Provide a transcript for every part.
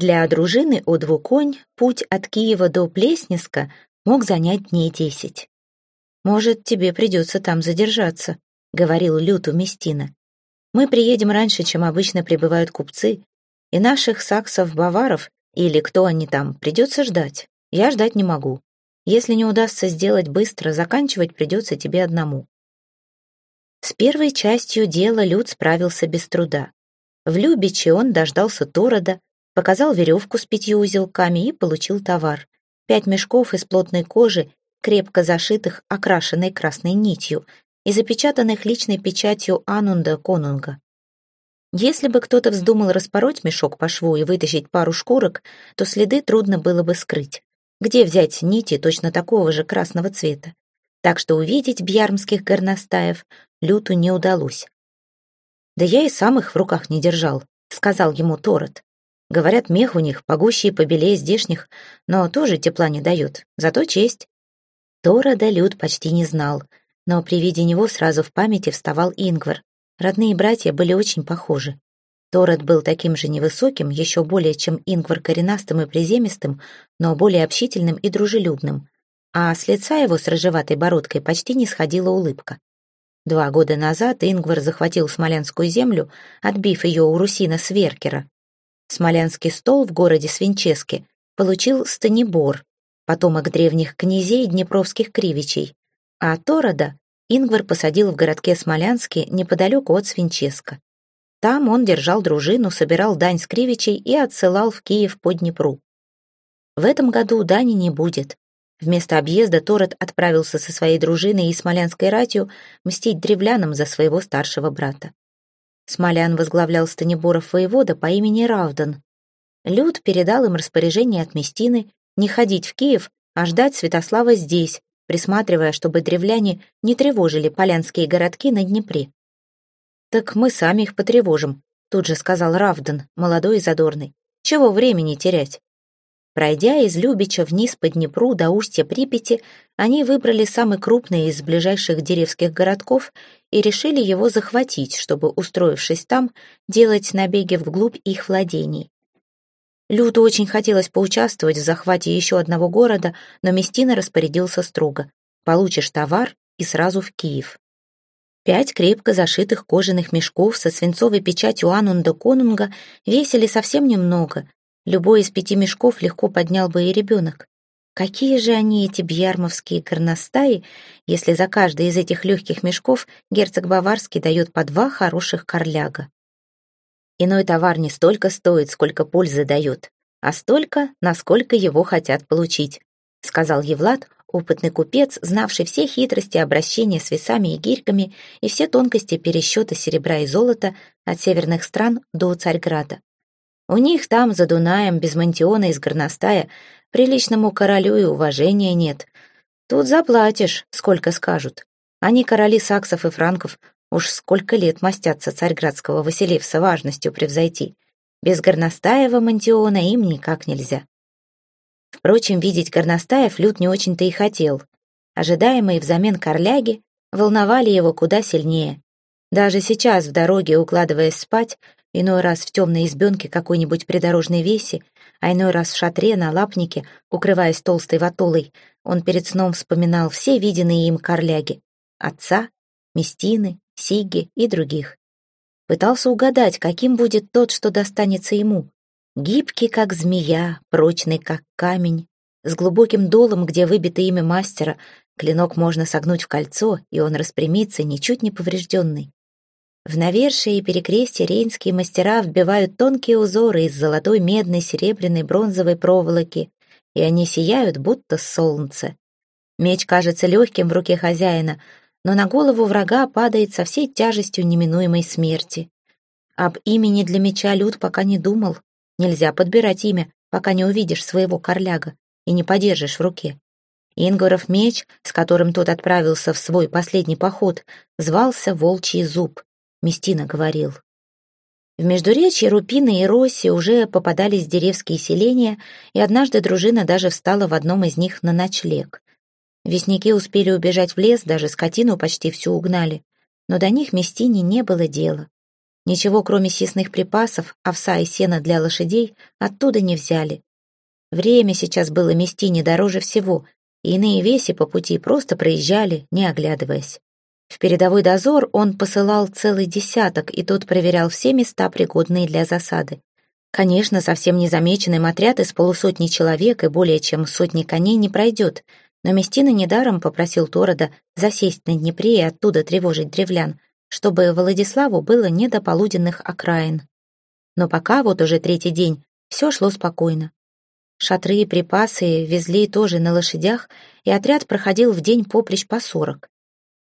Для дружины о двуконь путь от Киева до Плесниска мог занять дней десять. «Может, тебе придется там задержаться», — говорил Люту Местина. «Мы приедем раньше, чем обычно прибывают купцы, и наших саксов-баваров, или кто они там, придется ждать. Я ждать не могу. Если не удастся сделать быстро, заканчивать придется тебе одному». С первой частью дела Люд справился без труда. В Любиче он дождался Торода, показал веревку с пятью узелками и получил товар. Пять мешков из плотной кожи крепко зашитых окрашенной красной нитью и запечатанных личной печатью Анунда Конунга. Если бы кто-то вздумал распороть мешок по шву и вытащить пару шкурок, то следы трудно было бы скрыть. Где взять нити точно такого же красного цвета? Так что увидеть бьярмских горностаев Люту не удалось. «Да я и сам их в руках не держал», — сказал ему Торот. «Говорят, мех у них погуще и побелее здешних, но тоже тепла не дает, зато честь. Торода Люд почти не знал, но при виде него сразу в памяти вставал Ингвар. Родные братья были очень похожи. Тород был таким же невысоким, еще более чем Ингвар коренастым и приземистым, но более общительным и дружелюбным. А с лица его с рыжеватой бородкой почти не сходила улыбка. Два года назад Ингвар захватил Смоленскую землю, отбив ее у Русина Сверкера. Смолянский стол в городе Свинческе получил Станибор, потомок древних князей днепровских кривичей, а Торода Ингвар посадил в городке Смолянске неподалеку от Свинческа. Там он держал дружину, собирал дань с кривичей и отсылал в Киев по Днепру. В этом году дани не будет. Вместо объезда Тород отправился со своей дружиной и смолянской ратью мстить древлянам за своего старшего брата. Смолян возглавлял Станиборов воевода по имени Равдан. Люд передал им распоряжение от Местины не ходить в Киев, а ждать Святослава здесь, присматривая, чтобы древляне не тревожили полянские городки на Днепре. «Так мы сами их потревожим», — тут же сказал Равдан, молодой и задорный. «Чего времени терять?» Пройдя из Любича вниз по Днепру до устья Припяти, они выбрали самый крупный из ближайших деревских городков и решили его захватить, чтобы, устроившись там, делать набеги вглубь их владений. Люту очень хотелось поучаствовать в захвате еще одного города, но Местина распорядился строго. «Получишь товар и сразу в Киев». Пять крепко зашитых кожаных мешков со свинцовой печатью Анунда Конунга весили совсем немного. Любой из пяти мешков легко поднял бы и ребенок. Какие же они, эти бьярмовские горностаи, если за каждый из этих легких мешков герцог Баварский дает по два хороших корляга? Иной товар не столько стоит, сколько пользы дает, а столько, насколько его хотят получить», — сказал Евлад, опытный купец, знавший все хитрости обращения с весами и гирьками и все тонкости пересчета серебра и золота от северных стран до Царьграда. У них там, за Дунаем, без мантиона из горностая, приличному королю и уважения нет. Тут заплатишь, сколько скажут. Они короли саксов и франков Уж сколько лет мастятся царьградского Василевса важностью превзойти. Без горностаева мантиона им никак нельзя. Впрочем, видеть горностаев Люд не очень-то и хотел. Ожидаемые взамен корляги волновали его куда сильнее. Даже сейчас, в дороге, укладываясь спать, иной раз в темной избенке какой-нибудь придорожной веси, а иной раз в шатре на лапнике, укрываясь толстой ватолой, он перед сном вспоминал все виденные им корляги. Отца, Местины, Сиги и других. Пытался угадать, каким будет тот, что достанется ему. Гибкий, как змея, прочный, как камень, с глубоким долом, где выбито имя мастера, клинок можно согнуть в кольцо, и он распрямится, ничуть не поврежденный. В навершие и перекрестие рейнские мастера вбивают тонкие узоры из золотой, медной, серебряной, бронзовой проволоки, и они сияют, будто солнце. Меч кажется легким в руке хозяина, но на голову врага падает со всей тяжестью неминуемой смерти. Об имени для меча Люд пока не думал. Нельзя подбирать имя, пока не увидишь своего корляга и не подержишь в руке. Ингваров меч, с которым тот отправился в свой последний поход, звался Волчий зуб, Местина говорил. В Междуречье Рупины и Роси уже попадались деревские селения, и однажды дружина даже встала в одном из них на ночлег. Вестники успели убежать в лес, даже скотину почти всю угнали. Но до них Местине не было дела. Ничего, кроме съестных припасов, овса и сена для лошадей, оттуда не взяли. Время сейчас было Местине дороже всего, и иные веси по пути просто проезжали, не оглядываясь. В передовой дозор он посылал целый десяток, и тот проверял все места, пригодные для засады. Конечно, совсем незамеченным отряд из полусотни человек и более чем сотни коней не пройдет, но Местина недаром попросил Торода засесть на Днепре и оттуда тревожить древлян, чтобы Владиславу было не до полуденных окраин. Но пока вот уже третий день все шло спокойно. Шатры и припасы везли тоже на лошадях, и отряд проходил в день поплещ по сорок.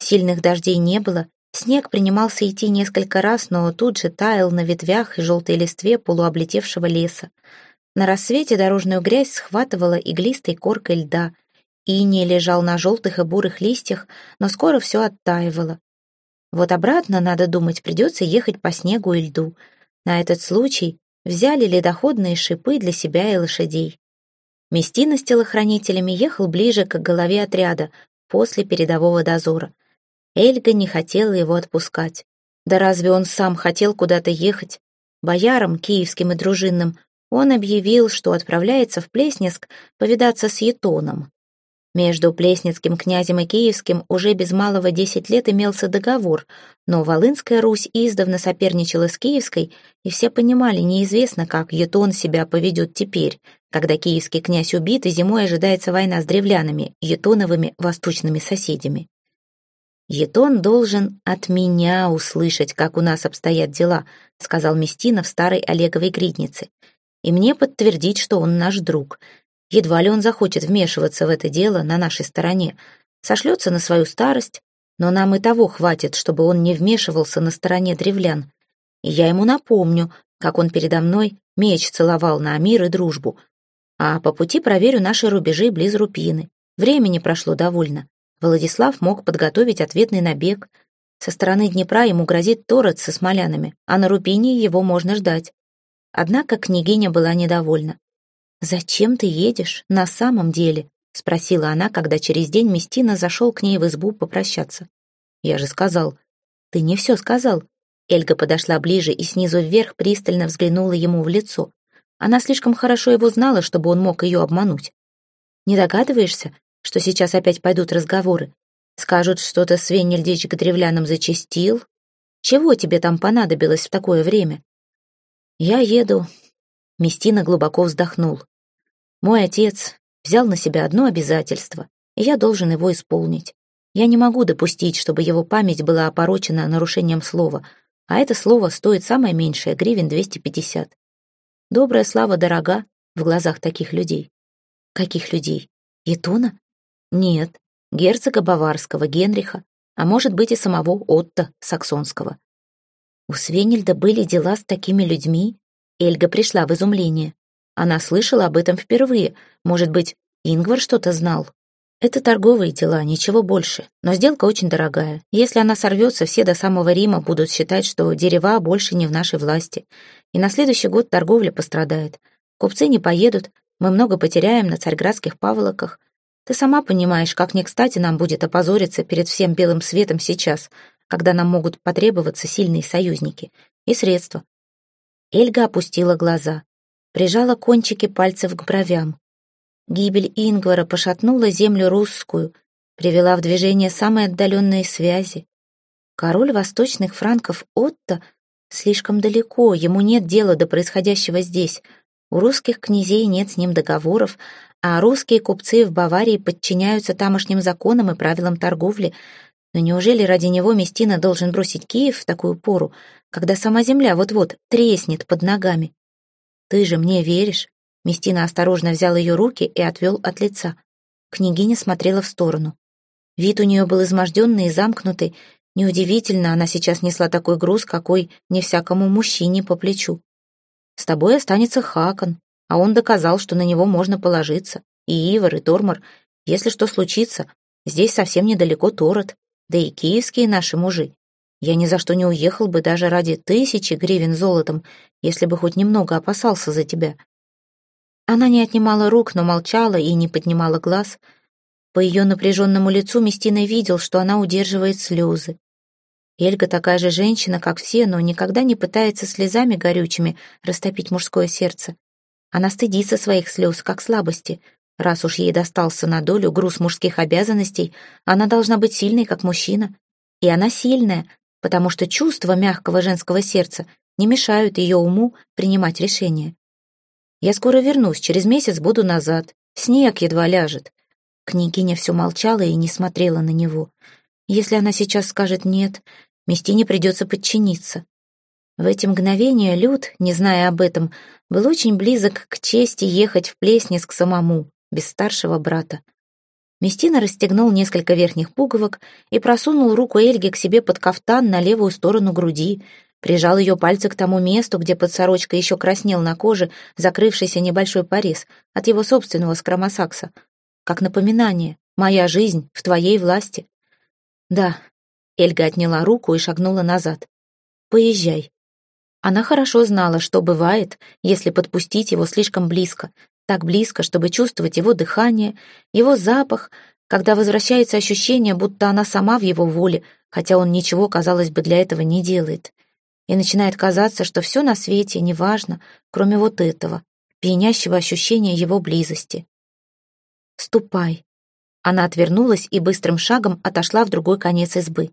Сильных дождей не было, снег принимался идти несколько раз, но тут же таял на ветвях и желтой листве полуоблетевшего леса. На рассвете дорожную грязь схватывала иглистой коркой льда. Иней лежал на желтых и бурых листьях, но скоро все оттаивало. Вот обратно, надо думать, придется ехать по снегу и льду. На этот случай взяли ледоходные шипы для себя и лошадей. Местина с телохранителями ехал ближе к голове отряда, после передового дозора. Эльга не хотела его отпускать. Да разве он сам хотел куда-то ехать? Боярам, киевским и дружинным, он объявил, что отправляется в Плеснеск повидаться с Етоном. Между Плесницким князем и Киевским уже без малого десять лет имелся договор, но Волынская Русь издавна соперничала с Киевской, и все понимали, неизвестно, как Етон себя поведет теперь, когда киевский князь убит, и зимой ожидается война с древлянами, етоновыми восточными соседями. «Етон должен от меня услышать, как у нас обстоят дела», сказал Местина в старой Олеговой гриднице. «И мне подтвердить, что он наш друг. Едва ли он захочет вмешиваться в это дело на нашей стороне. Сошлется на свою старость, но нам и того хватит, чтобы он не вмешивался на стороне древлян. И я ему напомню, как он передо мной меч целовал на мир и дружбу. А по пути проверю наши рубежи близ Рупины. Времени прошло довольно. Владислав мог подготовить ответный набег. Со стороны Днепра ему грозит торот со смолянами, а на Рупине его можно ждать. Однако княгиня была недовольна. «Зачем ты едешь на самом деле?» — спросила она, когда через день Местина зашел к ней в избу попрощаться. «Я же сказал». «Ты не все сказал». Эльга подошла ближе и снизу вверх пристально взглянула ему в лицо. Она слишком хорошо его знала, чтобы он мог ее обмануть. «Не догадываешься, что сейчас опять пойдут разговоры. Скажут, что-то Свенельдич к древлянам зачастил. Чего тебе там понадобилось в такое время? Я еду. Местина глубоко вздохнул. Мой отец взял на себя одно обязательство, и я должен его исполнить. Я не могу допустить, чтобы его память была опорочена нарушением слова, а это слово стоит самое меньшее, гривен 250. Добрая слава дорога в глазах таких людей. Каких людей? Етона? Нет, герцога Баварского, Генриха, а может быть и самого Отто Саксонского. У Свенельда были дела с такими людьми? Эльга пришла в изумление. Она слышала об этом впервые. Может быть, Ингвар что-то знал? Это торговые дела, ничего больше. Но сделка очень дорогая. Если она сорвется, все до самого Рима будут считать, что дерева больше не в нашей власти. И на следующий год торговля пострадает. Купцы не поедут, мы много потеряем на царьградских паволоках. Ты сама понимаешь, как не кстати нам будет опозориться перед всем белым светом сейчас, когда нам могут потребоваться сильные союзники и средства. Эльга опустила глаза, прижала кончики пальцев к бровям. Гибель Ингвара пошатнула землю русскую, привела в движение самые отдаленные связи. Король восточных франков Отто слишком далеко, ему нет дела до происходящего здесь. У русских князей нет с ним договоров, а русские купцы в Баварии подчиняются тамошним законам и правилам торговли. Но неужели ради него Местина должен бросить Киев в такую пору, когда сама земля вот-вот треснет под ногами? Ты же мне веришь? Местина осторожно взял ее руки и отвел от лица. Княгиня смотрела в сторону. Вид у нее был изможденный и замкнутый. Неудивительно, она сейчас несла такой груз, какой не всякому мужчине по плечу. С тобой останется Хакон, а он доказал, что на него можно положиться. И Ивар, и Тормор. Если что случится, здесь совсем недалеко Торот, да и киевские наши мужи. Я ни за что не уехал бы даже ради тысячи гривен золотом, если бы хоть немного опасался за тебя. Она не отнимала рук, но молчала и не поднимала глаз. По ее напряженному лицу Местина видел, что она удерживает слезы. Эльга такая же женщина, как все, но никогда не пытается слезами горючими растопить мужское сердце. Она стыдится своих слез, как слабости. Раз уж ей достался на долю груз мужских обязанностей, она должна быть сильной, как мужчина. И она сильная, потому что чувства мягкого женского сердца не мешают ее уму принимать решения. «Я скоро вернусь, через месяц буду назад. Снег едва ляжет». Княгиня все молчала и не смотрела на него. Если она сейчас скажет «нет», Местине придется подчиниться. В эти мгновения Люд, не зная об этом, был очень близок к чести ехать в Плеснес к самому, без старшего брата. Местина расстегнул несколько верхних пуговок и просунул руку Эльги к себе под кафтан на левую сторону груди, прижал ее пальцы к тому месту, где под сорочкой еще краснел на коже закрывшийся небольшой порез от его собственного скромосакса. Как напоминание, моя жизнь в твоей власти. Да, Эльга отняла руку и шагнула назад. «Поезжай». Она хорошо знала, что бывает, если подпустить его слишком близко, так близко, чтобы чувствовать его дыхание, его запах, когда возвращается ощущение, будто она сама в его воле, хотя он ничего, казалось бы, для этого не делает. И начинает казаться, что все на свете неважно, кроме вот этого, пьянящего ощущения его близости. «Ступай». Она отвернулась и быстрым шагом отошла в другой конец избы.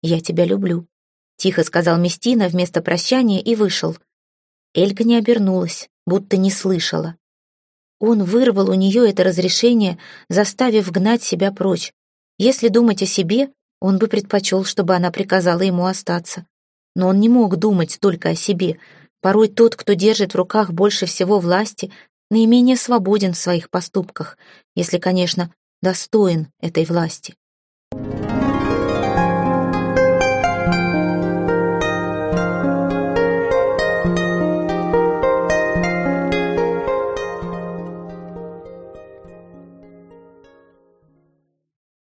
«Я тебя люблю», — тихо сказал Местина вместо прощания и вышел. Эльга не обернулась, будто не слышала. Он вырвал у нее это разрешение, заставив гнать себя прочь. Если думать о себе, он бы предпочел, чтобы она приказала ему остаться. Но он не мог думать только о себе. Порой тот, кто держит в руках больше всего власти, наименее свободен в своих поступках, если, конечно, достоин этой власти.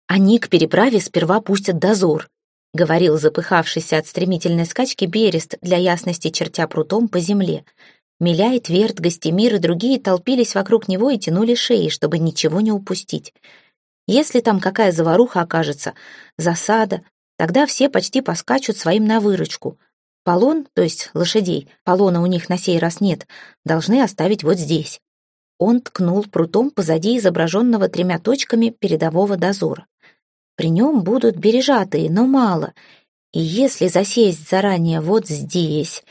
«Они к переправе сперва пустят дозор», — говорил запыхавшийся от стремительной скачки Берест для ясности чертя прутом по земле. Миляй, Тверд, Гостемир и другие толпились вокруг него и тянули шеи, чтобы ничего не упустить. Если там какая заваруха окажется, засада, тогда все почти поскачут своим на выручку. Полон, то есть лошадей, полона у них на сей раз нет, должны оставить вот здесь. Он ткнул прутом позади изображенного тремя точками передового дозора. При нем будут бережатые, но мало. И если засесть заранее вот здесь,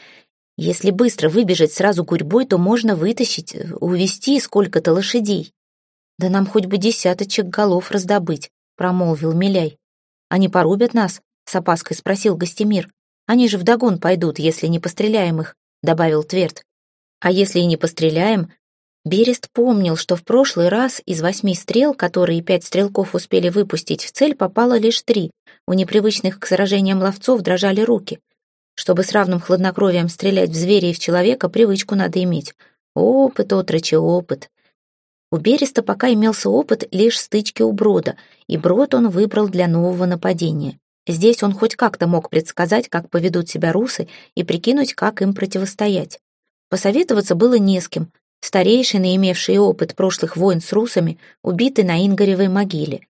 если быстро выбежать сразу гурьбой, то можно вытащить, увести сколько-то лошадей. Да нам хоть бы десяточек голов раздобыть, промолвил Миляй. Они порубят нас? С опаской спросил Гостемир. Они же вдогон пойдут, если не постреляем их, добавил Тверд. А если и не постреляем, Берест помнил, что в прошлый раз из восьми стрел, которые пять стрелков успели выпустить в цель, попало лишь три. У непривычных к сражениям ловцов дрожали руки. Чтобы с равным хладнокровием стрелять в зверя и в человека, привычку надо иметь. Опыт, отрочи, опыт. У Береста пока имелся опыт лишь стычки у Брода, и Брод он выбрал для нового нападения. Здесь он хоть как-то мог предсказать, как поведут себя русы, и прикинуть, как им противостоять. Посоветоваться было не с кем, Старейшины, имевшие опыт прошлых войн с русами, убиты на Ингоревой могиле.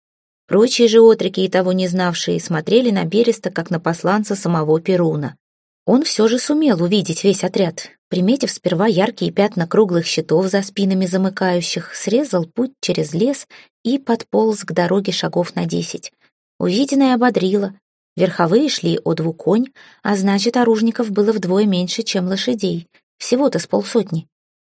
Прочие же отроки и того не знавшие смотрели на Береста, как на посланца самого Перуна. Он все же сумел увидеть весь отряд. Приметив сперва яркие пятна круглых щитов за спинами замыкающих, срезал путь через лес и подполз к дороге шагов на десять. Увиденное ободрило. Верховые шли о двух конь, а значит, оружников было вдвое меньше, чем лошадей. Всего-то с полсотни.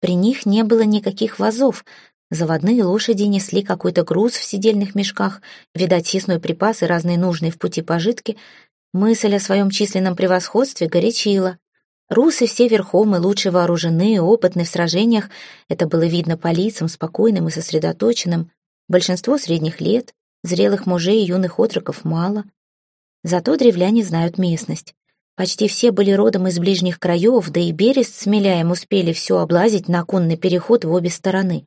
При них не было никаких вазов. Заводные лошади несли какой-то груз в сидельных мешках, видать, съестной припас и разные нужные в пути пожитки. Мысль о своем численном превосходстве горячила. Русы все верхом и лучше вооружены, опытны в сражениях. Это было видно по лицам, спокойным и сосредоточенным. Большинство средних лет, зрелых мужей и юных отроков мало. Зато древляне знают местность. Почти все были родом из ближних краев, да и Берест с Миляем успели все облазить на конный переход в обе стороны.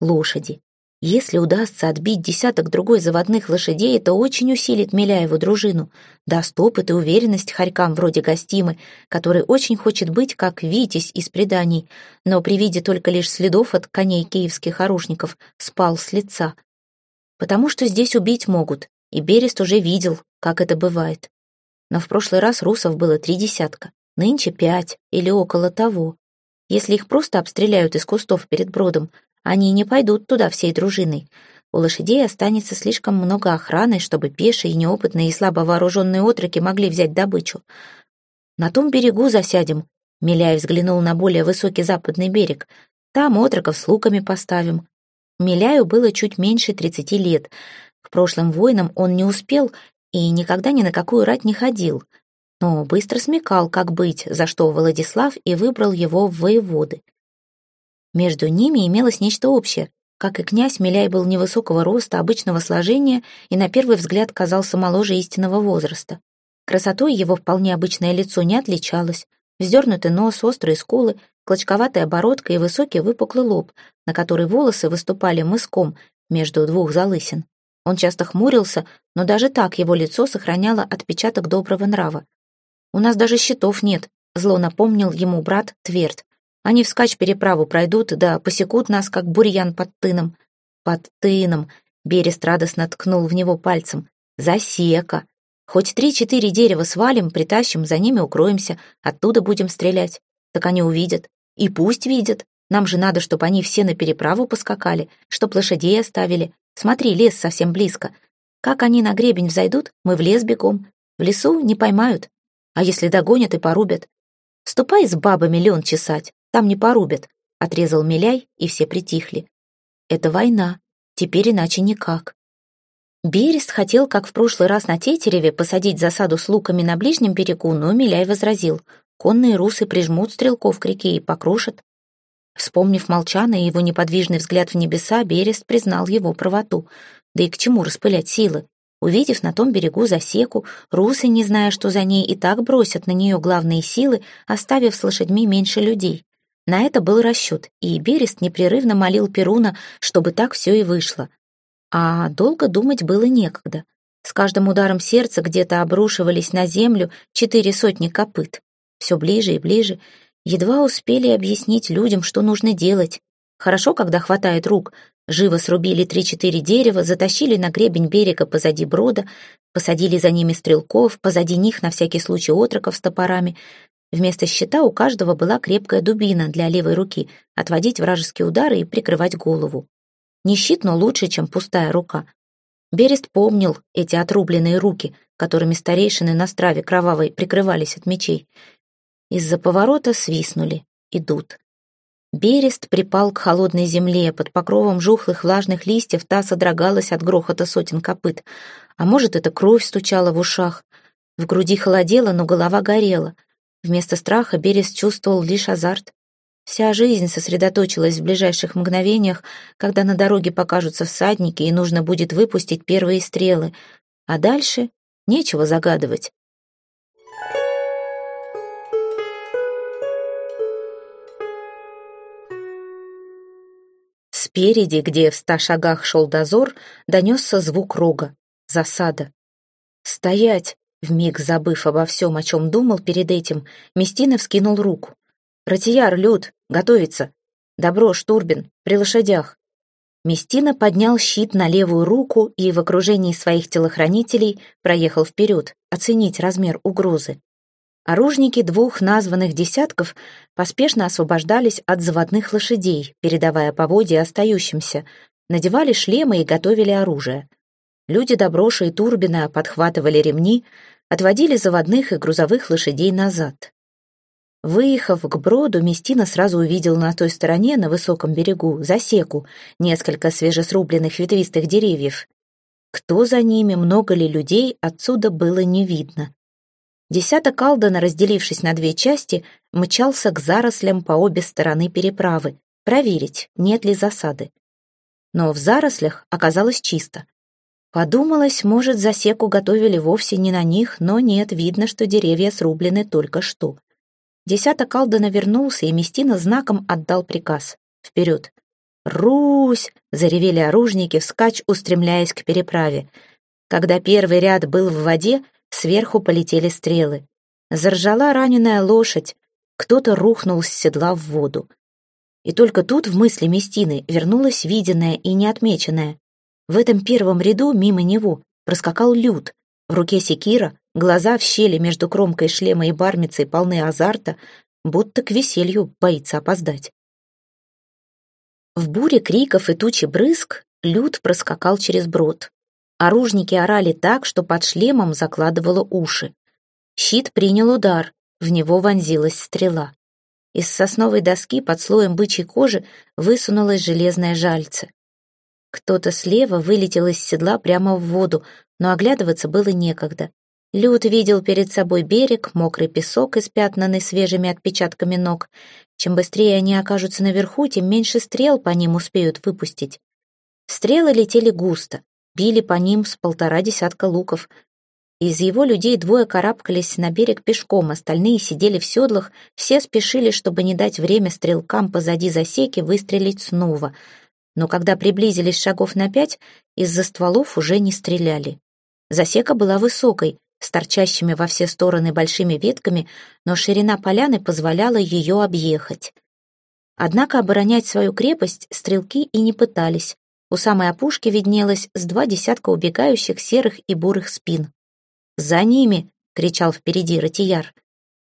Лошади. Если удастся отбить десяток другой заводных лошадей, это очень усилит Миляеву дружину, даст опыт и уверенность хорькам вроде Гостимы, который очень хочет быть как Витязь из преданий, но при виде только лишь следов от коней киевских оружников спал с лица. Потому что здесь убить могут, и Берест уже видел, как это бывает. Но в прошлый раз русов было три десятка, нынче пять или около того. Если их просто обстреляют из кустов перед бродом, они не пойдут туда всей дружиной. У лошадей останется слишком много охраны, чтобы пешие, неопытные и слабо вооруженные отроки могли взять добычу. На том берегу засядем. Миляй взглянул на более высокий западный берег. Там отроков с луками поставим. Миляю было чуть меньше тридцати лет. К прошлым войнам он не успел и никогда ни на какую рать не ходил — но быстро смекал, как быть, за что Владислав и выбрал его в воеводы. Между ними имелось нечто общее. Как и князь, Миляй был невысокого роста, обычного сложения и на первый взгляд казался моложе истинного возраста. Красотой его вполне обычное лицо не отличалось. Вздернутый нос, острые скулы, клочковатая бородка и высокий выпуклый лоб, на который волосы выступали мыском между двух залысин. Он часто хмурился, но даже так его лицо сохраняло отпечаток доброго нрава. У нас даже счетов нет», — зло напомнил ему брат Тверд. «Они вскачь переправу пройдут, да посекут нас, как бурьян под тыном». «Под тыном», — Берест радостно ткнул в него пальцем. «Засека. Хоть три-четыре дерева свалим, притащим, за ними укроемся, оттуда будем стрелять. Так они увидят. И пусть видят. Нам же надо, чтобы они все на переправу поскакали, чтоб лошадей оставили. Смотри, лес совсем близко. Как они на гребень взойдут, мы в лес бегом. В лесу не поймают, а если догонят и порубят? Ступай с бабами лен чесать, там не порубят, отрезал Миляй, и все притихли. Это война, теперь иначе никак. Берест хотел, как в прошлый раз на Тетереве, посадить засаду с луками на ближнем берегу, но Миляй возразил. Конные русы прижмут стрелков к реке и покрушат. Вспомнив Молчана и его неподвижный взгляд в небеса, Берест признал его правоту. Да и к чему распылять силы? Увидев на том берегу засеку, русы, не зная, что за ней, и так бросят на нее главные силы, оставив с лошадьми меньше людей. На это был расчет, и Берест непрерывно молил Перуна, чтобы так все и вышло. А долго думать было некогда. С каждым ударом сердца где-то обрушивались на землю четыре сотни копыт. Все ближе и ближе. Едва успели объяснить людям, что нужно делать. Хорошо, когда хватает рук, Живо срубили три-четыре дерева, затащили на гребень берега позади брода, посадили за ними стрелков, позади них на всякий случай отроков с топорами. Вместо щита у каждого была крепкая дубина для левой руки, отводить вражеские удары и прикрывать голову. Не щит, но лучше, чем пустая рука. Берест помнил эти отрубленные руки, которыми старейшины на страве кровавой прикрывались от мечей. Из-за поворота свистнули. Идут. Берест припал к холодной земле, под покровом жухлых влажных листьев та содрогалась от грохота сотен копыт. А может, это кровь стучала в ушах. В груди холодело, но голова горела. Вместо страха Берест чувствовал лишь азарт. Вся жизнь сосредоточилась в ближайших мгновениях, когда на дороге покажутся всадники и нужно будет выпустить первые стрелы. А дальше нечего загадывать. Спереди, где в ста шагах шел дозор, донесся звук рога. Засада. «Стоять!» Вмиг забыв обо всем, о чем думал перед этим, Местина вскинул руку. «Ратияр, Люд, готовиться! Добро, Штурбин, при лошадях!» Местина поднял щит на левую руку и в окружении своих телохранителей проехал вперед, оценить размер угрозы. Оружники двух названных десятков поспешно освобождались от заводных лошадей, передавая поводья остающимся, надевали шлемы и готовили оружие. Люди Доброша и Турбина подхватывали ремни, отводили заводных и грузовых лошадей назад. Выехав к броду, Местина сразу увидел на той стороне, на высоком берегу, засеку, несколько свежесрубленных ветвистых деревьев. Кто за ними, много ли людей, отсюда было не видно. Десяток Алдена, разделившись на две части, мчался к зарослям по обе стороны переправы, проверить, нет ли засады. Но в зарослях оказалось чисто. Подумалось, может, засеку готовили вовсе не на них, но нет, видно, что деревья срублены только что. Десяток Алдена вернулся, и Местина знаком отдал приказ. «Вперед!» «Русь!» — заревели оружники, вскачь устремляясь к переправе. Когда первый ряд был в воде, Сверху полетели стрелы. Заржала раненая лошадь. Кто-то рухнул с седла в воду. И только тут в мысли Местины вернулось виденное и неотмеченное. В этом первом ряду мимо него проскакал Люд. В руке секира, Глаза в щели между кромкой шлема и бармицей полны азарта, будто к веселью боится опоздать. В буре криков и тучи брызг люд проскакал через брод. Оружники орали так, что под шлемом закладывало уши. Щит принял удар, в него вонзилась стрела. Из сосновой доски под слоем бычьей кожи высунулось железное жальце. Кто-то слева вылетел из седла прямо в воду, но оглядываться было некогда. Люд видел перед собой берег, мокрый песок, испятнанный свежими отпечатками ног. Чем быстрее они окажутся наверху, тем меньше стрел по ним успеют выпустить. Стрелы летели густо, били по ним с полтора десятка луков. Из его людей двое карабкались на берег пешком, остальные сидели в седлах, все спешили, чтобы не дать время стрелкам позади засеки выстрелить снова. Но когда приблизились шагов на пять, из-за стволов уже не стреляли. Засека была высокой, с торчащими во все стороны большими ветками, но ширина поляны позволяла ее объехать. Однако оборонять свою крепость стрелки и не пытались. У самой опушки виднелось с два десятка убегающих серых и бурых спин. «За ними!» — кричал впереди Ратияр.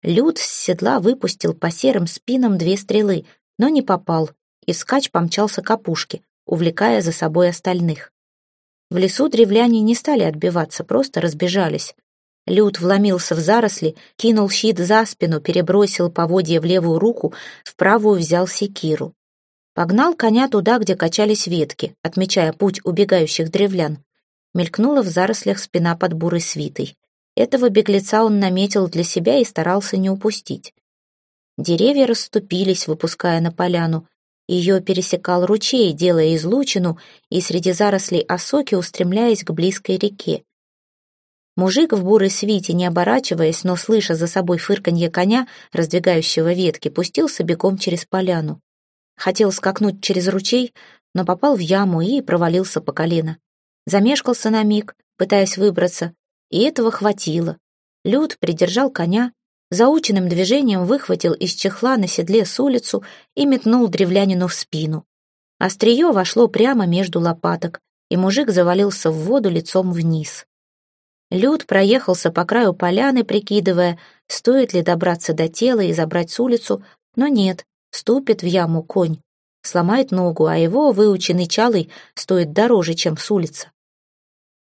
Люд с седла выпустил по серым спинам две стрелы, но не попал, и скач помчался к опушке, увлекая за собой остальных. В лесу древляне не стали отбиваться, просто разбежались. Люд вломился в заросли, кинул щит за спину, перебросил поводья в левую руку, в правую взял секиру. Погнал коня туда, где качались ветки, отмечая путь убегающих древлян. Мелькнула в зарослях спина под бурой свитой. Этого беглеца он наметил для себя и старался не упустить. Деревья расступились, выпуская на поляну. Ее пересекал ручей, делая излучину, и среди зарослей осоки устремляясь к близкой реке. Мужик в бурой свите, не оборачиваясь, но слыша за собой фырканье коня, раздвигающего ветки, пустился бегом через поляну. Хотел скакнуть через ручей, но попал в яму и провалился по колено. Замешкался на миг, пытаясь выбраться, и этого хватило. Люд придержал коня, заученным движением выхватил из чехла на седле с улицу и метнул древлянину в спину. Острие вошло прямо между лопаток, и мужик завалился в воду лицом вниз. Люд проехался по краю поляны, прикидывая, стоит ли добраться до тела и забрать с улицу, но нет, ступит в яму конь, сломает ногу, а его, выученный чалый, стоит дороже, чем с улицы.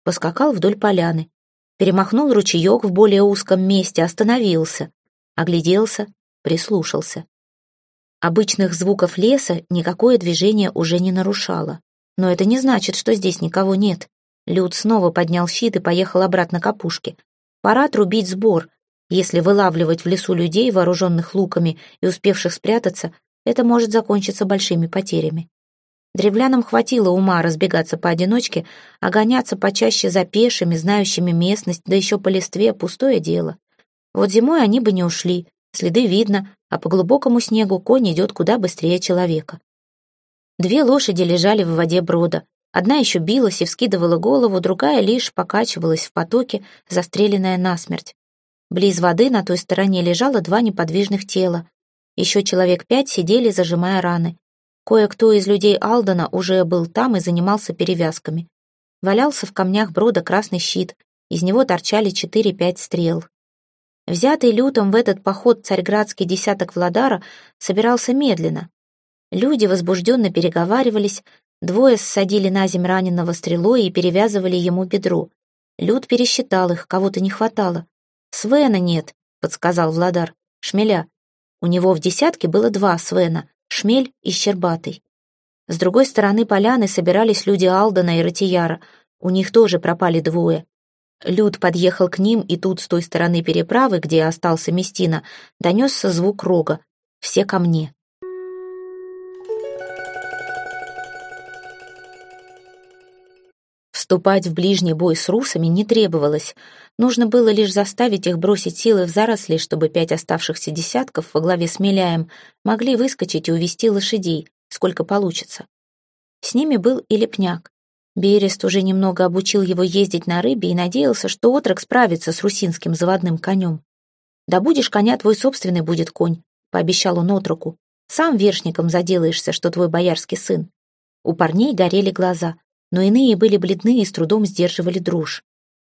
Поскакал вдоль поляны, перемахнул ручеек в более узком месте, остановился, огляделся, прислушался. Обычных звуков леса никакое движение уже не нарушало. Но это не значит, что здесь никого нет. Люд снова поднял щит и поехал обратно к опушке. Пора трубить сбор. Если вылавливать в лесу людей, вооруженных луками и успевших спрятаться, это может закончиться большими потерями. Древлянам хватило ума разбегаться поодиночке, а гоняться почаще за пешими, знающими местность, да еще по листве — пустое дело. Вот зимой они бы не ушли, следы видно, а по глубокому снегу конь идет куда быстрее человека. Две лошади лежали в воде брода. Одна еще билась и вскидывала голову, другая лишь покачивалась в потоке, застреленная насмерть. Близ воды на той стороне лежало два неподвижных тела. Еще человек пять сидели, зажимая раны. Кое-кто из людей Алдона уже был там и занимался перевязками. Валялся в камнях брода красный щит, из него торчали четыре-пять стрел. Взятый лютом в этот поход царьградский десяток Владара собирался медленно. Люди возбужденно переговаривались, Двое ссадили на земь раненого стрелой и перевязывали ему бедро. Люд пересчитал их, кого-то не хватало. «Свена нет», — подсказал Владар. «Шмеля». У него в десятке было два Свена, Шмель и Щербатый. С другой стороны поляны собирались люди Алдана и Ратияра. У них тоже пропали двое. Люд подъехал к ним, и тут с той стороны переправы, где остался Местина, донесся звук рога. Все ко мне. Вступать в ближний бой с русами не требовалось. Нужно было лишь заставить их бросить силы в заросли, чтобы пять оставшихся десятков во главе с Миляем могли выскочить и увести лошадей, сколько получится. С ними был и Лепняк. Берест уже немного обучил его ездить на рыбе и надеялся, что отрок справится с русинским заводным конем. «Да будешь коня, твой собственный будет конь», — пообещал он отроку. «Сам вершником заделаешься, что твой боярский сын». У парней горели глаза но иные были бледны и с трудом сдерживали дрожь.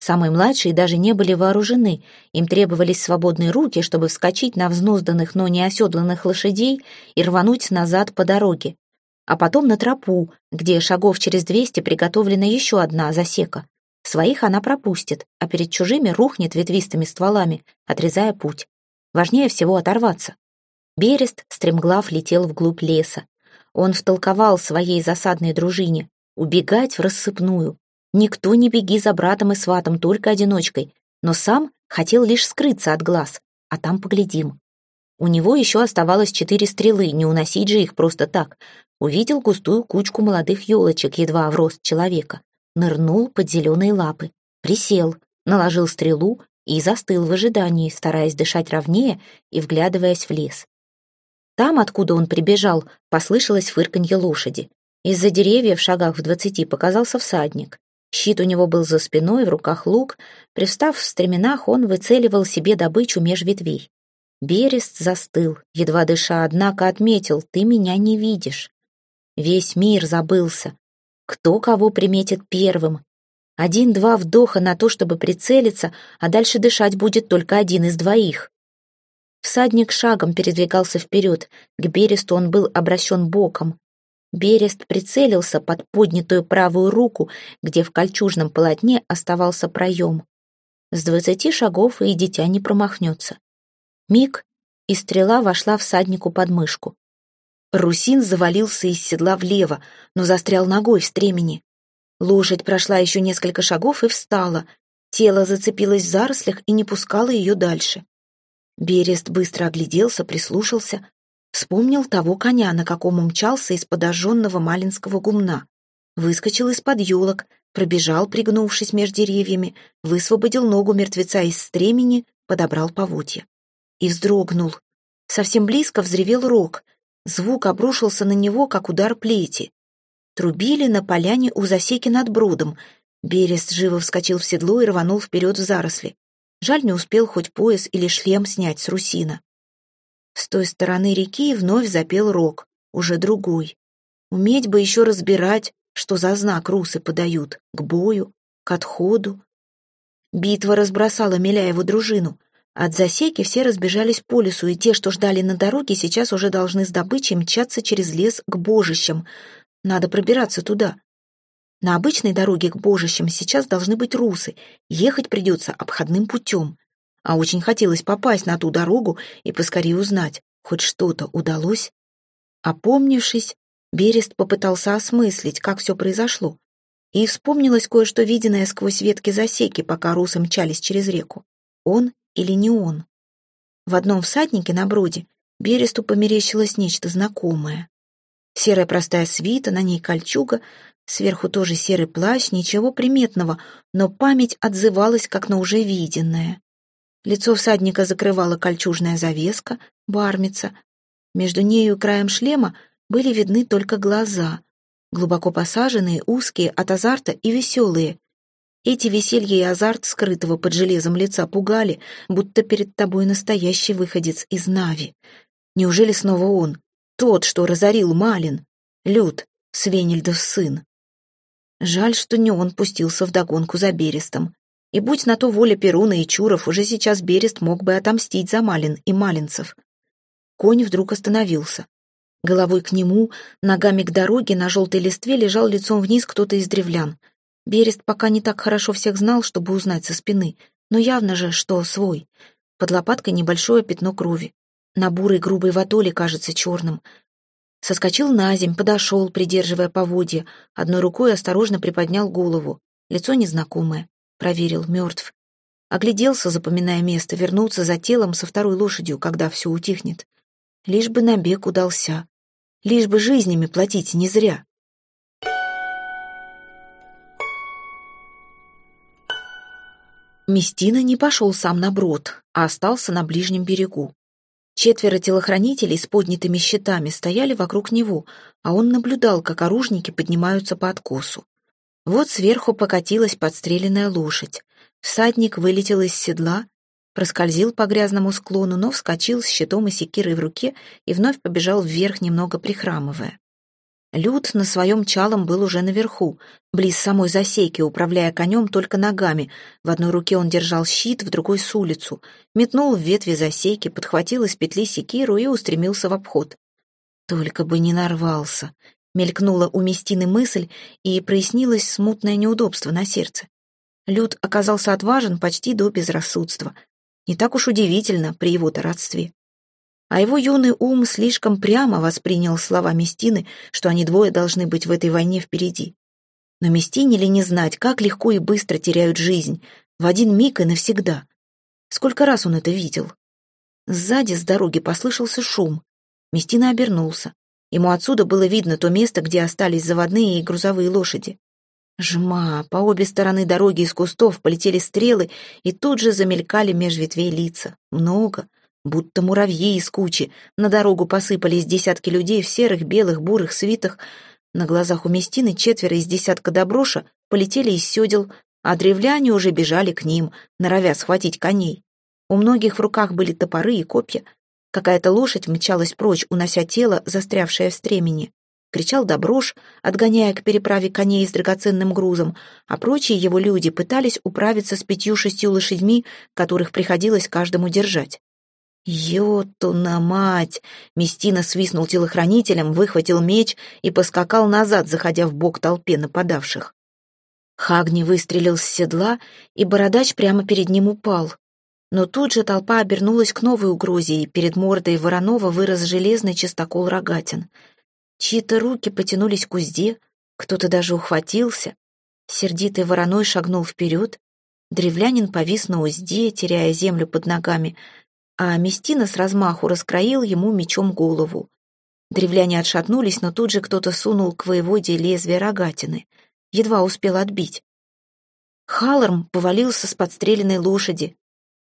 Самые младшие даже не были вооружены, им требовались свободные руки, чтобы вскочить на взнузданных, но не оседланных лошадей и рвануть назад по дороге. А потом на тропу, где шагов через двести приготовлена еще одна засека. Своих она пропустит, а перед чужими рухнет ветвистыми стволами, отрезая путь. Важнее всего оторваться. Берест, стремглав, летел вглубь леса. Он втолковал своей засадной дружине убегать в рассыпную, Никто не беги за братом и сватом, только одиночкой. Но сам хотел лишь скрыться от глаз, а там поглядим. У него еще оставалось четыре стрелы, не уносить же их просто так. Увидел густую кучку молодых елочек, едва в рост человека. Нырнул под зеленые лапы. Присел, наложил стрелу и застыл в ожидании, стараясь дышать ровнее и вглядываясь в лес. Там, откуда он прибежал, послышалось фырканье лошади. Из-за деревьев в шагах в двадцати показался всадник. Щит у него был за спиной, в руках лук. Привстав в стременах, он выцеливал себе добычу меж ветвей. Берест застыл, едва дыша, однако отметил, ты меня не видишь. Весь мир забылся. Кто кого приметит первым? Один-два вдоха на то, чтобы прицелиться, а дальше дышать будет только один из двоих. Всадник шагом передвигался вперед, к Бересту он был обращен боком. Берест прицелился под поднятую правую руку, где в кольчужном полотне оставался проем. С двадцати шагов и дитя не промахнется. Миг, и стрела вошла всаднику под мышку. Русин завалился из седла влево, но застрял ногой в стремени. Лошадь прошла еще несколько шагов и встала. Тело зацепилось в зарослях и не пускало ее дальше. Берест быстро огляделся, прислушался. Вспомнил того коня, на каком умчался из подожженного малинского гумна. Выскочил из-под елок, пробежал, пригнувшись между деревьями, высвободил ногу мертвеца из стремени, подобрал поводья. И вздрогнул. Совсем близко взревел рог. Звук обрушился на него, как удар плети. Трубили на поляне у засеки над бродом. Берест живо вскочил в седло и рванул вперед в заросли. Жаль, не успел хоть пояс или шлем снять с русина. С той стороны реки вновь запел рог, уже другой. Уметь бы еще разбирать, что за знак русы подают, к бою, к отходу. Битва разбросала Миляеву дружину. От засеки все разбежались по лесу, и те, что ждали на дороге, сейчас уже должны с добычей мчаться через лес к божищам. Надо пробираться туда. На обычной дороге к божищам сейчас должны быть русы. Ехать придется обходным путем а очень хотелось попасть на ту дорогу и поскорее узнать, хоть что-то удалось. Опомнившись, Берест попытался осмыслить, как все произошло, и вспомнилось кое-что виденное сквозь ветки засеки, пока русы мчались через реку. Он или не он? В одном всаднике на броде Бересту померещилось нечто знакомое. Серая простая свита, на ней кольчуга, сверху тоже серый плащ, ничего приметного, но память отзывалась как на уже виденное. Лицо всадника закрывала кольчужная завеска, бармица. Между нею и краем шлема были видны только глаза, глубоко посаженные, узкие, от азарта и веселые. Эти веселье и азарт скрытого под железом лица пугали, будто перед тобой настоящий выходец из Нави. Неужели снова он, тот, что разорил Малин, Люд, Свенельдов сын? Жаль, что не он пустился в догонку за Берестом. И будь на то воля Перуна и Чуров, уже сейчас Берест мог бы отомстить за Малин и Малинцев. Конь вдруг остановился. Головой к нему, ногами к дороге, на желтой листве лежал лицом вниз кто-то из древлян. Берест пока не так хорошо всех знал, чтобы узнать со спины, но явно же, что свой. Под лопаткой небольшое пятно крови. На бурой грубой ватоле кажется черным. Соскочил на земь, подошел, придерживая поводья, одной рукой осторожно приподнял голову. Лицо незнакомое. Проверил, мертв. Огляделся, запоминая место, вернуться за телом со второй лошадью, когда все утихнет. Лишь бы набег удался. Лишь бы жизнями платить не зря. Местина не пошел сам на брод, а остался на ближнем берегу. Четверо телохранителей с поднятыми щитами стояли вокруг него, а он наблюдал, как оружники поднимаются по откосу. Вот сверху покатилась подстреленная лошадь. Всадник вылетел из седла, проскользил по грязному склону, но вскочил с щитом и секирой в руке и вновь побежал вверх, немного прихрамывая. Люд на своем чалом был уже наверху, близ самой засеки, управляя конем только ногами. В одной руке он держал щит, в другой — с улицу. Метнул в ветви засеки, подхватил из петли секиру и устремился в обход. Только бы не нарвался. Мелькнула у Местины мысль, и прояснилось смутное неудобство на сердце. Люд оказался отважен почти до безрассудства. Не так уж удивительно при его-то родстве а его юный ум слишком прямо воспринял слова Местины, что они двое должны быть в этой войне впереди. Но Местине ли не знать, как легко и быстро теряют жизнь, в один миг и навсегда? Сколько раз он это видел? Сзади с дороги послышался шум. Местина обернулся. Ему отсюда было видно то место, где остались заводные и грузовые лошади. Жма, по обе стороны дороги из кустов полетели стрелы и тут же замелькали меж ветвей лица. Много, Будто муравьи из кучи. На дорогу посыпались десятки людей в серых, белых, бурых свитах. На глазах у Местины четверо из десятка доброша полетели из седел, а древляне уже бежали к ним, норовя схватить коней. У многих в руках были топоры и копья. Какая-то лошадь мчалась прочь, унося тело, застрявшее в стремени. Кричал Доброш, отгоняя к переправе коней с драгоценным грузом, а прочие его люди пытались управиться с пятью-шестью лошадьми, которых приходилось каждому держать. «Йотуна мать!» Местина свистнул телохранителем, выхватил меч и поскакал назад, заходя в бок толпе нападавших. Хагни выстрелил с седла, и бородач прямо перед ним упал. Но тут же толпа обернулась к новой угрозе, и перед мордой Воронова вырос железный чистокол рогатин. Чьи-то руки потянулись к узде, кто-то даже ухватился. Сердитый вороной шагнул вперед. Древлянин повис на узде, теряя землю под ногами — а Местина с размаху раскроил ему мечом голову. Древляне отшатнулись, но тут же кто-то сунул к воеводе лезвие рогатины. Едва успел отбить. Халарм повалился с подстреленной лошади.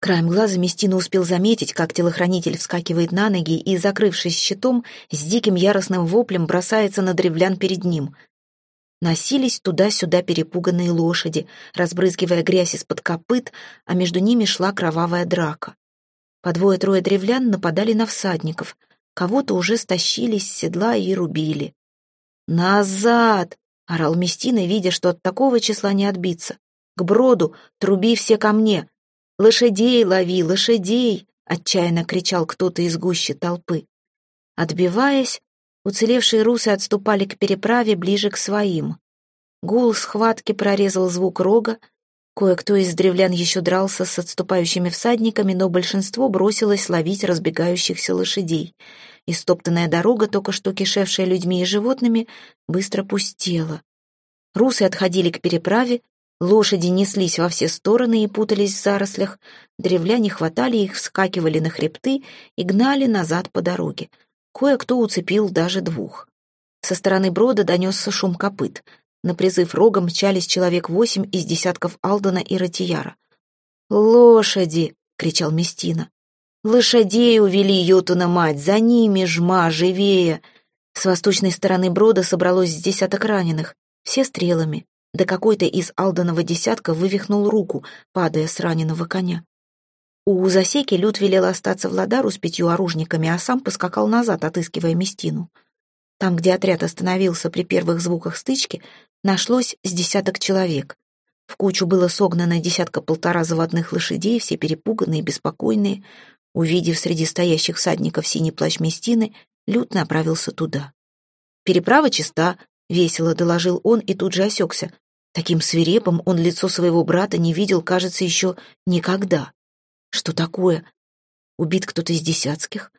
Краем глаза Местина успел заметить, как телохранитель вскакивает на ноги и, закрывшись щитом, с диким яростным воплем бросается на древлян перед ним. Носились туда-сюда перепуганные лошади, разбрызгивая грязь из-под копыт, а между ними шла кровавая драка. По двое-трое древлян нападали на всадников. Кого-то уже стащили с седла и рубили. «Назад!» — орал Местина, видя, что от такого числа не отбиться. «К броду! Труби все ко мне! Лошадей лови, лошадей!» — отчаянно кричал кто-то из гущи толпы. Отбиваясь, уцелевшие русы отступали к переправе ближе к своим. Гул схватки прорезал звук рога, Кое-кто из древлян еще дрался с отступающими всадниками, но большинство бросилось ловить разбегающихся лошадей. Истоптанная дорога, только что кишевшая людьми и животными, быстро пустела. Русы отходили к переправе, лошади неслись во все стороны и путались в зарослях, древляне хватали их, вскакивали на хребты и гнали назад по дороге. Кое-кто уцепил даже двух. Со стороны брода донесся шум копыт — на призыв рога мчались человек восемь из десятков Алдона и Ратияра. «Лошади!» — кричал Местина. «Лошадей увели Йотуна мать! За ними жма, живее!» С восточной стороны брода собралось десяток раненых, все стрелами. Да какой-то из Алдонова десятка вывихнул руку, падая с раненого коня. У засеки Люд велел остаться в Ладару с пятью оружниками, а сам поскакал назад, отыскивая Местину. Там, где отряд остановился при первых звуках стычки, нашлось с десяток человек. В кучу было согнано десятка-полтора заводных лошадей, все перепуганные беспокойные. Увидев среди стоящих всадников синий плащ Местины, Люд направился туда. «Переправа чиста», — весело доложил он и тут же осекся. Таким свирепым он лицо своего брата не видел, кажется, еще никогда. «Что такое? Убит кто-то из десятских?»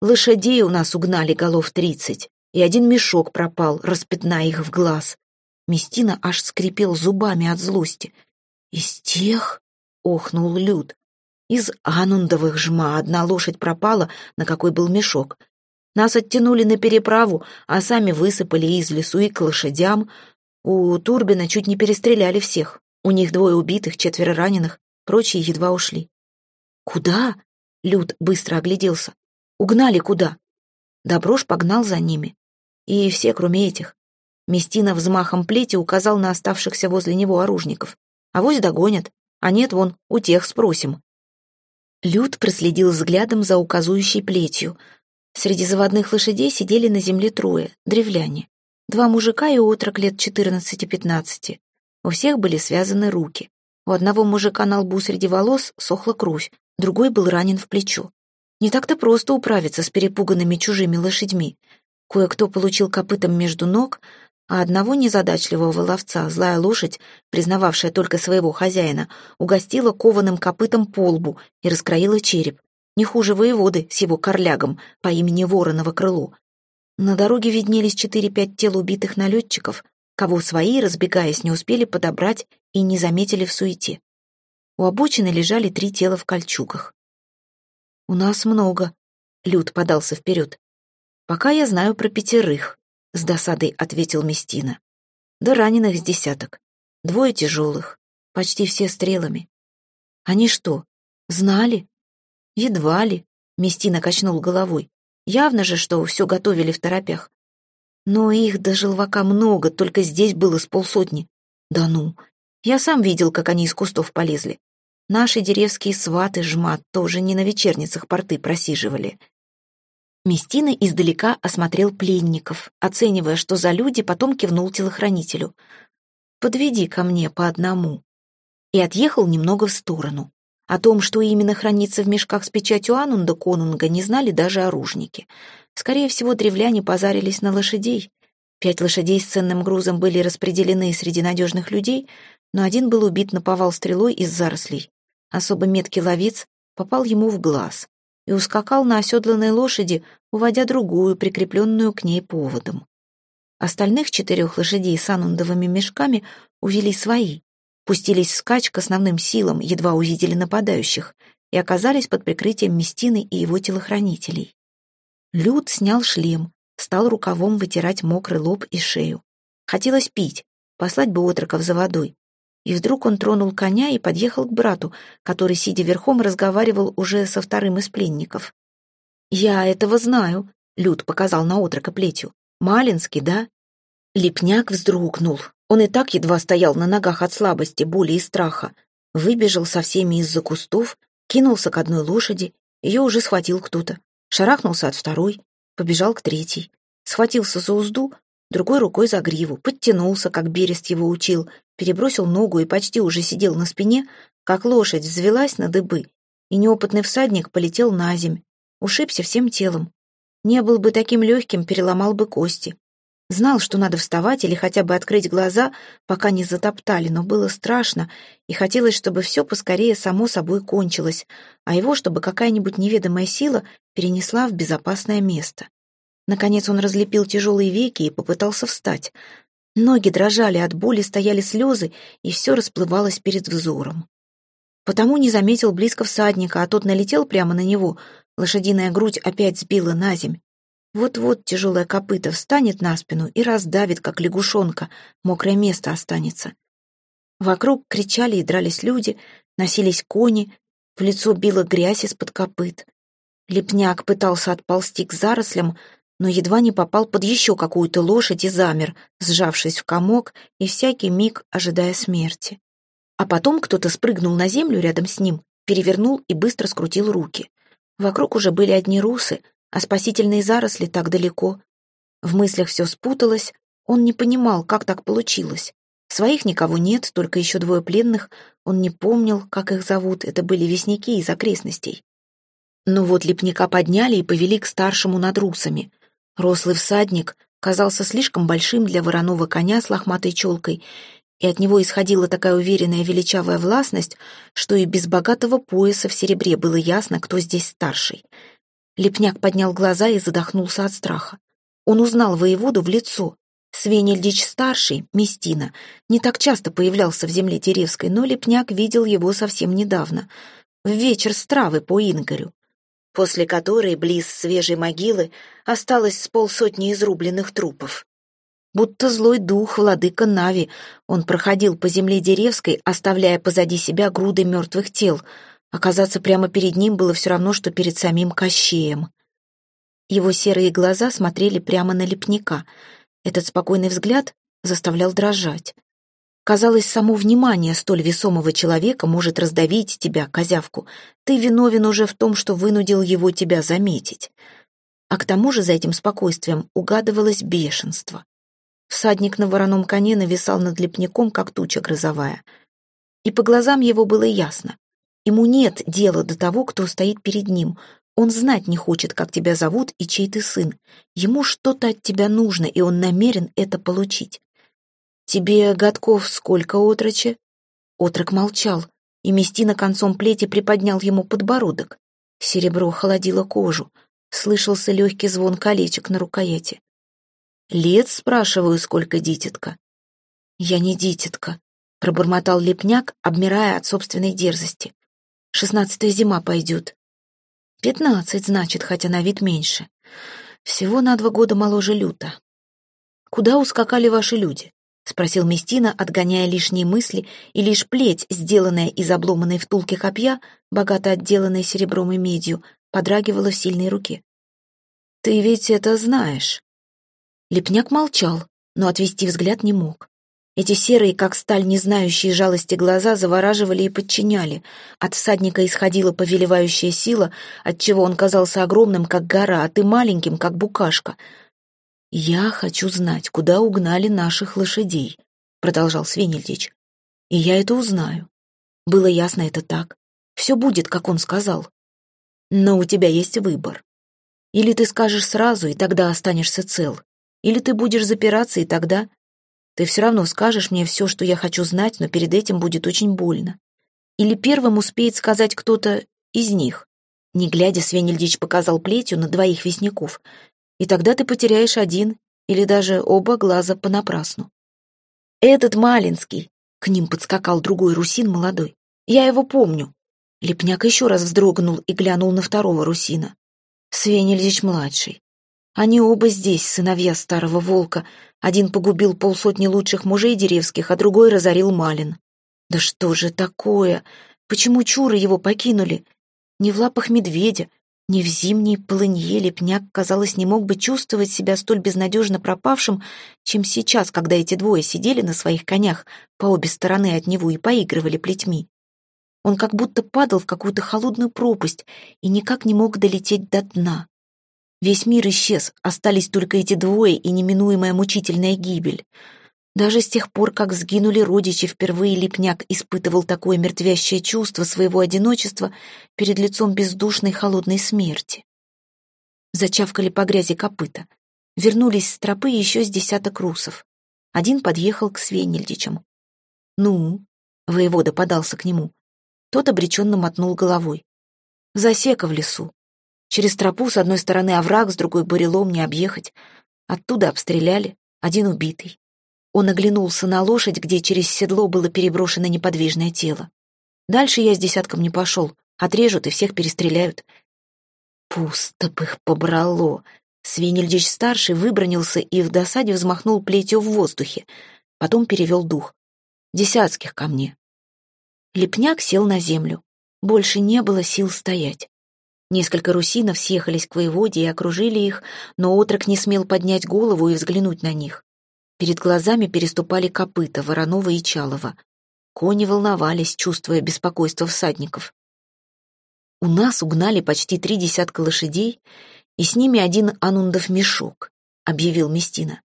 «Лошадей у нас угнали голов тридцать, и один мешок пропал, распятная их в глаз. Местина аж скрипел зубами от злости. «Из тех?» — охнул Люд. «Из анундовых жма одна лошадь пропала, на какой был мешок. Нас оттянули на переправу, а сами высыпали из лесу и к лошадям. У Турбина чуть не перестреляли всех. У них двое убитых, четверо раненых, прочие едва ушли». «Куда?» — Люд быстро огляделся. «Угнали куда?» Доброш погнал за ними. И все, кроме этих. Местина взмахом плети указал на оставшихся возле него оружников. «Авось догонят. А нет, вон, у тех спросим». Люд проследил взглядом за указующей плетью. Среди заводных лошадей сидели на земле трое, древляне. Два мужика и отрок лет 14-15. У всех были связаны руки. У одного мужика на лбу среди волос сохла кровь, другой был ранен в плечо. Не так-то просто управиться с перепуганными чужими лошадьми. Кое-кто получил копытом между ног, а одного незадачливого ловца злая лошадь, признававшая только своего хозяина, угостила кованым копытом по лбу и раскроила череп, не хуже воеводы с его корлягом по имени Вороново крыло. На дороге виднелись четыре-пять тел убитых налетчиков, кого свои, разбегаясь, не успели подобрать и не заметили в суете. У обочины лежали три тела в кольчугах. «У нас много», — Люд подался вперед. «Пока я знаю про пятерых», — с досадой ответил Местина. «Да раненых с десяток. Двое тяжелых, почти все стрелами». «Они что, знали?» «Едва ли», — Местина качнул головой. «Явно же, что все готовили в торопях. Но их до желвака много, только здесь было с полсотни. Да ну, я сам видел, как они из кустов полезли. Наши деревские сваты жмат тоже не на вечерницах порты просиживали. Местина издалека осмотрел пленников, оценивая, что за люди, потом кивнул телохранителю. «Подведи ко мне по одному». И отъехал немного в сторону. О том, что именно хранится в мешках с печатью Анунда Конунга, не знали даже оружники. Скорее всего, древляне позарились на лошадей. Пять лошадей с ценным грузом были распределены среди надежных людей, но один был убит наповал стрелой из зарослей. Особо меткий ловец попал ему в глаз и ускакал на оседланной лошади, уводя другую, прикрепленную к ней поводом. Остальных четырех лошадей с анундовыми мешками увели свои, пустились вскачь к основным силам, едва увидели нападающих, и оказались под прикрытием Местины и его телохранителей. Люд снял шлем, стал рукавом вытирать мокрый лоб и шею. Хотелось пить, послать бы отроков за водой, и вдруг он тронул коня и подъехал к брату, который, сидя верхом, разговаривал уже со вторым из пленников. «Я этого знаю», — Люд показал на отрока плетью. «Малинский, да?» Лепняк вздрогнул. Он и так едва стоял на ногах от слабости, боли и страха. Выбежал со всеми из-за кустов, кинулся к одной лошади, ее уже схватил кто-то. Шарахнулся от второй, побежал к третьей. Схватился за узду, другой рукой за гриву, подтянулся, как Берест его учил, перебросил ногу и почти уже сидел на спине, как лошадь взвелась на дыбы, и неопытный всадник полетел на земь, ушибся всем телом. Не был бы таким легким, переломал бы кости. Знал, что надо вставать или хотя бы открыть глаза, пока не затоптали, но было страшно, и хотелось, чтобы все поскорее само собой кончилось, а его, чтобы какая-нибудь неведомая сила перенесла в безопасное место. Наконец он разлепил тяжелые веки и попытался встать. Ноги дрожали от боли, стояли слезы, и все расплывалось перед взором. Потому не заметил близко всадника, а тот налетел прямо на него. Лошадиная грудь опять сбила на земь. Вот-вот тяжелое копыто встанет на спину и раздавит, как лягушонка, мокрое место останется. Вокруг кричали и дрались люди, носились кони, в лицо била грязь из-под копыт. Лепняк пытался отползти к зарослям, но едва не попал под еще какую-то лошадь и замер, сжавшись в комок и всякий миг ожидая смерти. А потом кто-то спрыгнул на землю рядом с ним, перевернул и быстро скрутил руки. Вокруг уже были одни русы, а спасительные заросли так далеко. В мыслях все спуталось, он не понимал, как так получилось. Своих никого нет, только еще двое пленных. Он не помнил, как их зовут, это были вестники из окрестностей. Но вот лепника подняли и повели к старшему над русами. Рослый всадник казался слишком большим для вороного коня с лохматой челкой, и от него исходила такая уверенная величавая властность, что и без богатого пояса в серебре было ясно, кто здесь старший. Лепняк поднял глаза и задохнулся от страха. Он узнал воеводу в лицо. Свенельдич-старший, Местина, не так часто появлялся в земле Деревской, но Лепняк видел его совсем недавно, в вечер стравы по Ингорю после которой близ свежей могилы осталось с полсотни изрубленных трупов. Будто злой дух, владыка Нави, он проходил по земле Деревской, оставляя позади себя груды мертвых тел. Оказаться прямо перед ним было все равно, что перед самим Кощеем. Его серые глаза смотрели прямо на лепника. Этот спокойный взгляд заставлял дрожать. Казалось, само внимание столь весомого человека может раздавить тебя, козявку. Ты виновен уже в том, что вынудил его тебя заметить. а к тому же за этим спокойствием угадывалось бешенство. Всадник на вороном коне нависал над лепняком, как туча грозовая. И по глазам его было ясно. Ему нет дела до того, кто стоит перед ним. Он знать не хочет, как тебя зовут и чей ты сын. Ему что-то от тебя нужно, и он намерен это получить. «Тебе годков сколько, отроче?» Отрок молчал, и Местина концом плети приподнял ему подбородок. Серебро холодило кожу, слышался легкий звон колечек на рукояти. «Лет, спрашиваю, сколько, дитятка?» «Я не дитятка», — пробормотал лепняк, обмирая от собственной дерзости. «Шестнадцатая зима пойдет». «Пятнадцать, значит, хотя на вид меньше. Всего на два года моложе люта. Куда ускакали ваши люди?» — спросил Местина, отгоняя лишние мысли, и лишь плеть, сделанная из обломанной втулки копья, богато отделанной серебром и медью, подрагивала в сильной руке. «Ты ведь это знаешь». Лепняк молчал, но отвести взгляд не мог. Эти серые, как сталь, не знающие жалости глаза завораживали и подчиняли. От всадника исходила повелевающая сила, отчего он казался огромным, как гора, а ты маленьким, как букашка — «Я хочу знать, куда угнали наших лошадей», — продолжал Свенельдич. «И я это узнаю. Было ясно это так. Все будет, как он сказал. Но у тебя есть выбор. Или ты скажешь сразу, и тогда останешься цел. Или ты будешь запираться, и тогда... Ты все равно скажешь мне все, что я хочу знать, но перед этим будет очень больно. Или первым успеет сказать кто-то из них. Не глядя, Свенельдич показал плетью на двоих весняков — и тогда ты потеряешь один или даже оба глаза понапрасну. «Этот Малинский!» — к ним подскакал другой русин молодой. «Я его помню». Лепняк еще раз вздрогнул и глянул на второго русина. Свенельзич-младший. Они оба здесь, сыновья старого волка. Один погубил полсотни лучших мужей деревских, а другой разорил Малин. Да что же такое? Почему чуры его покинули? Не в лапах медведя, ни в зимней полынье лепняк, казалось, не мог бы чувствовать себя столь безнадежно пропавшим, чем сейчас, когда эти двое сидели на своих конях по обе стороны от него и поигрывали плетьми. Он как будто падал в какую-то холодную пропасть и никак не мог долететь до дна. Весь мир исчез, остались только эти двое и неминуемая мучительная гибель — даже с тех пор, как сгинули родичи, впервые Липняк испытывал такое мертвящее чувство своего одиночества перед лицом бездушной холодной смерти. Зачавкали по грязи копыта. Вернулись с тропы еще с десяток русов. Один подъехал к Свенельдичам. «Ну?» — воевода подался к нему. Тот обреченно мотнул головой. «Засека в лесу. Через тропу с одной стороны овраг, с другой бурелом не объехать. Оттуда обстреляли, один убитый. Он оглянулся на лошадь, где через седло было переброшено неподвижное тело. Дальше я с десятком не пошел. Отрежут и всех перестреляют. Пусто бы их побрало. Свенельдич-старший выбронился и в досаде взмахнул плетью в воздухе. Потом перевел дух. «Десятских ко мне». Лепняк сел на землю. Больше не было сил стоять. Несколько русинов съехались к воеводе и окружили их, но отрок не смел поднять голову и взглянуть на них. Перед глазами переступали копыта Воронова и Чалова. Кони волновались, чувствуя беспокойство всадников. У нас угнали почти три десятка лошадей, и с ними один анундов мешок, объявил Местина.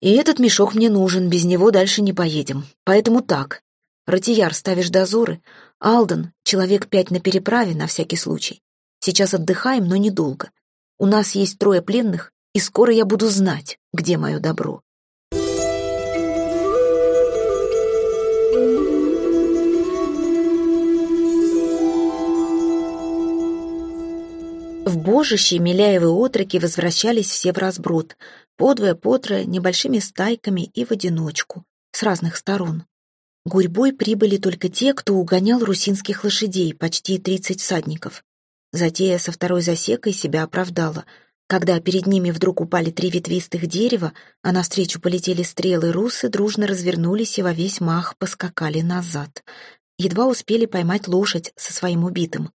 И этот мешок мне нужен, без него дальше не поедем. Поэтому так. Ратияр, ставишь дозоры. Алдан, человек пять на переправе, на всякий случай. Сейчас отдыхаем, но недолго. У нас есть трое пленных, и скоро я буду знать, где мое добро. В божище Миляевы отроки возвращались все в разброд, подвое, потрое, небольшими стайками и в одиночку, с разных сторон. Гурьбой прибыли только те, кто угонял русинских лошадей, почти тридцать всадников. Затея со второй засекой себя оправдала. Когда перед ними вдруг упали три ветвистых дерева, а навстречу полетели стрелы, русы дружно развернулись и во весь мах поскакали назад. Едва успели поймать лошадь со своим убитым.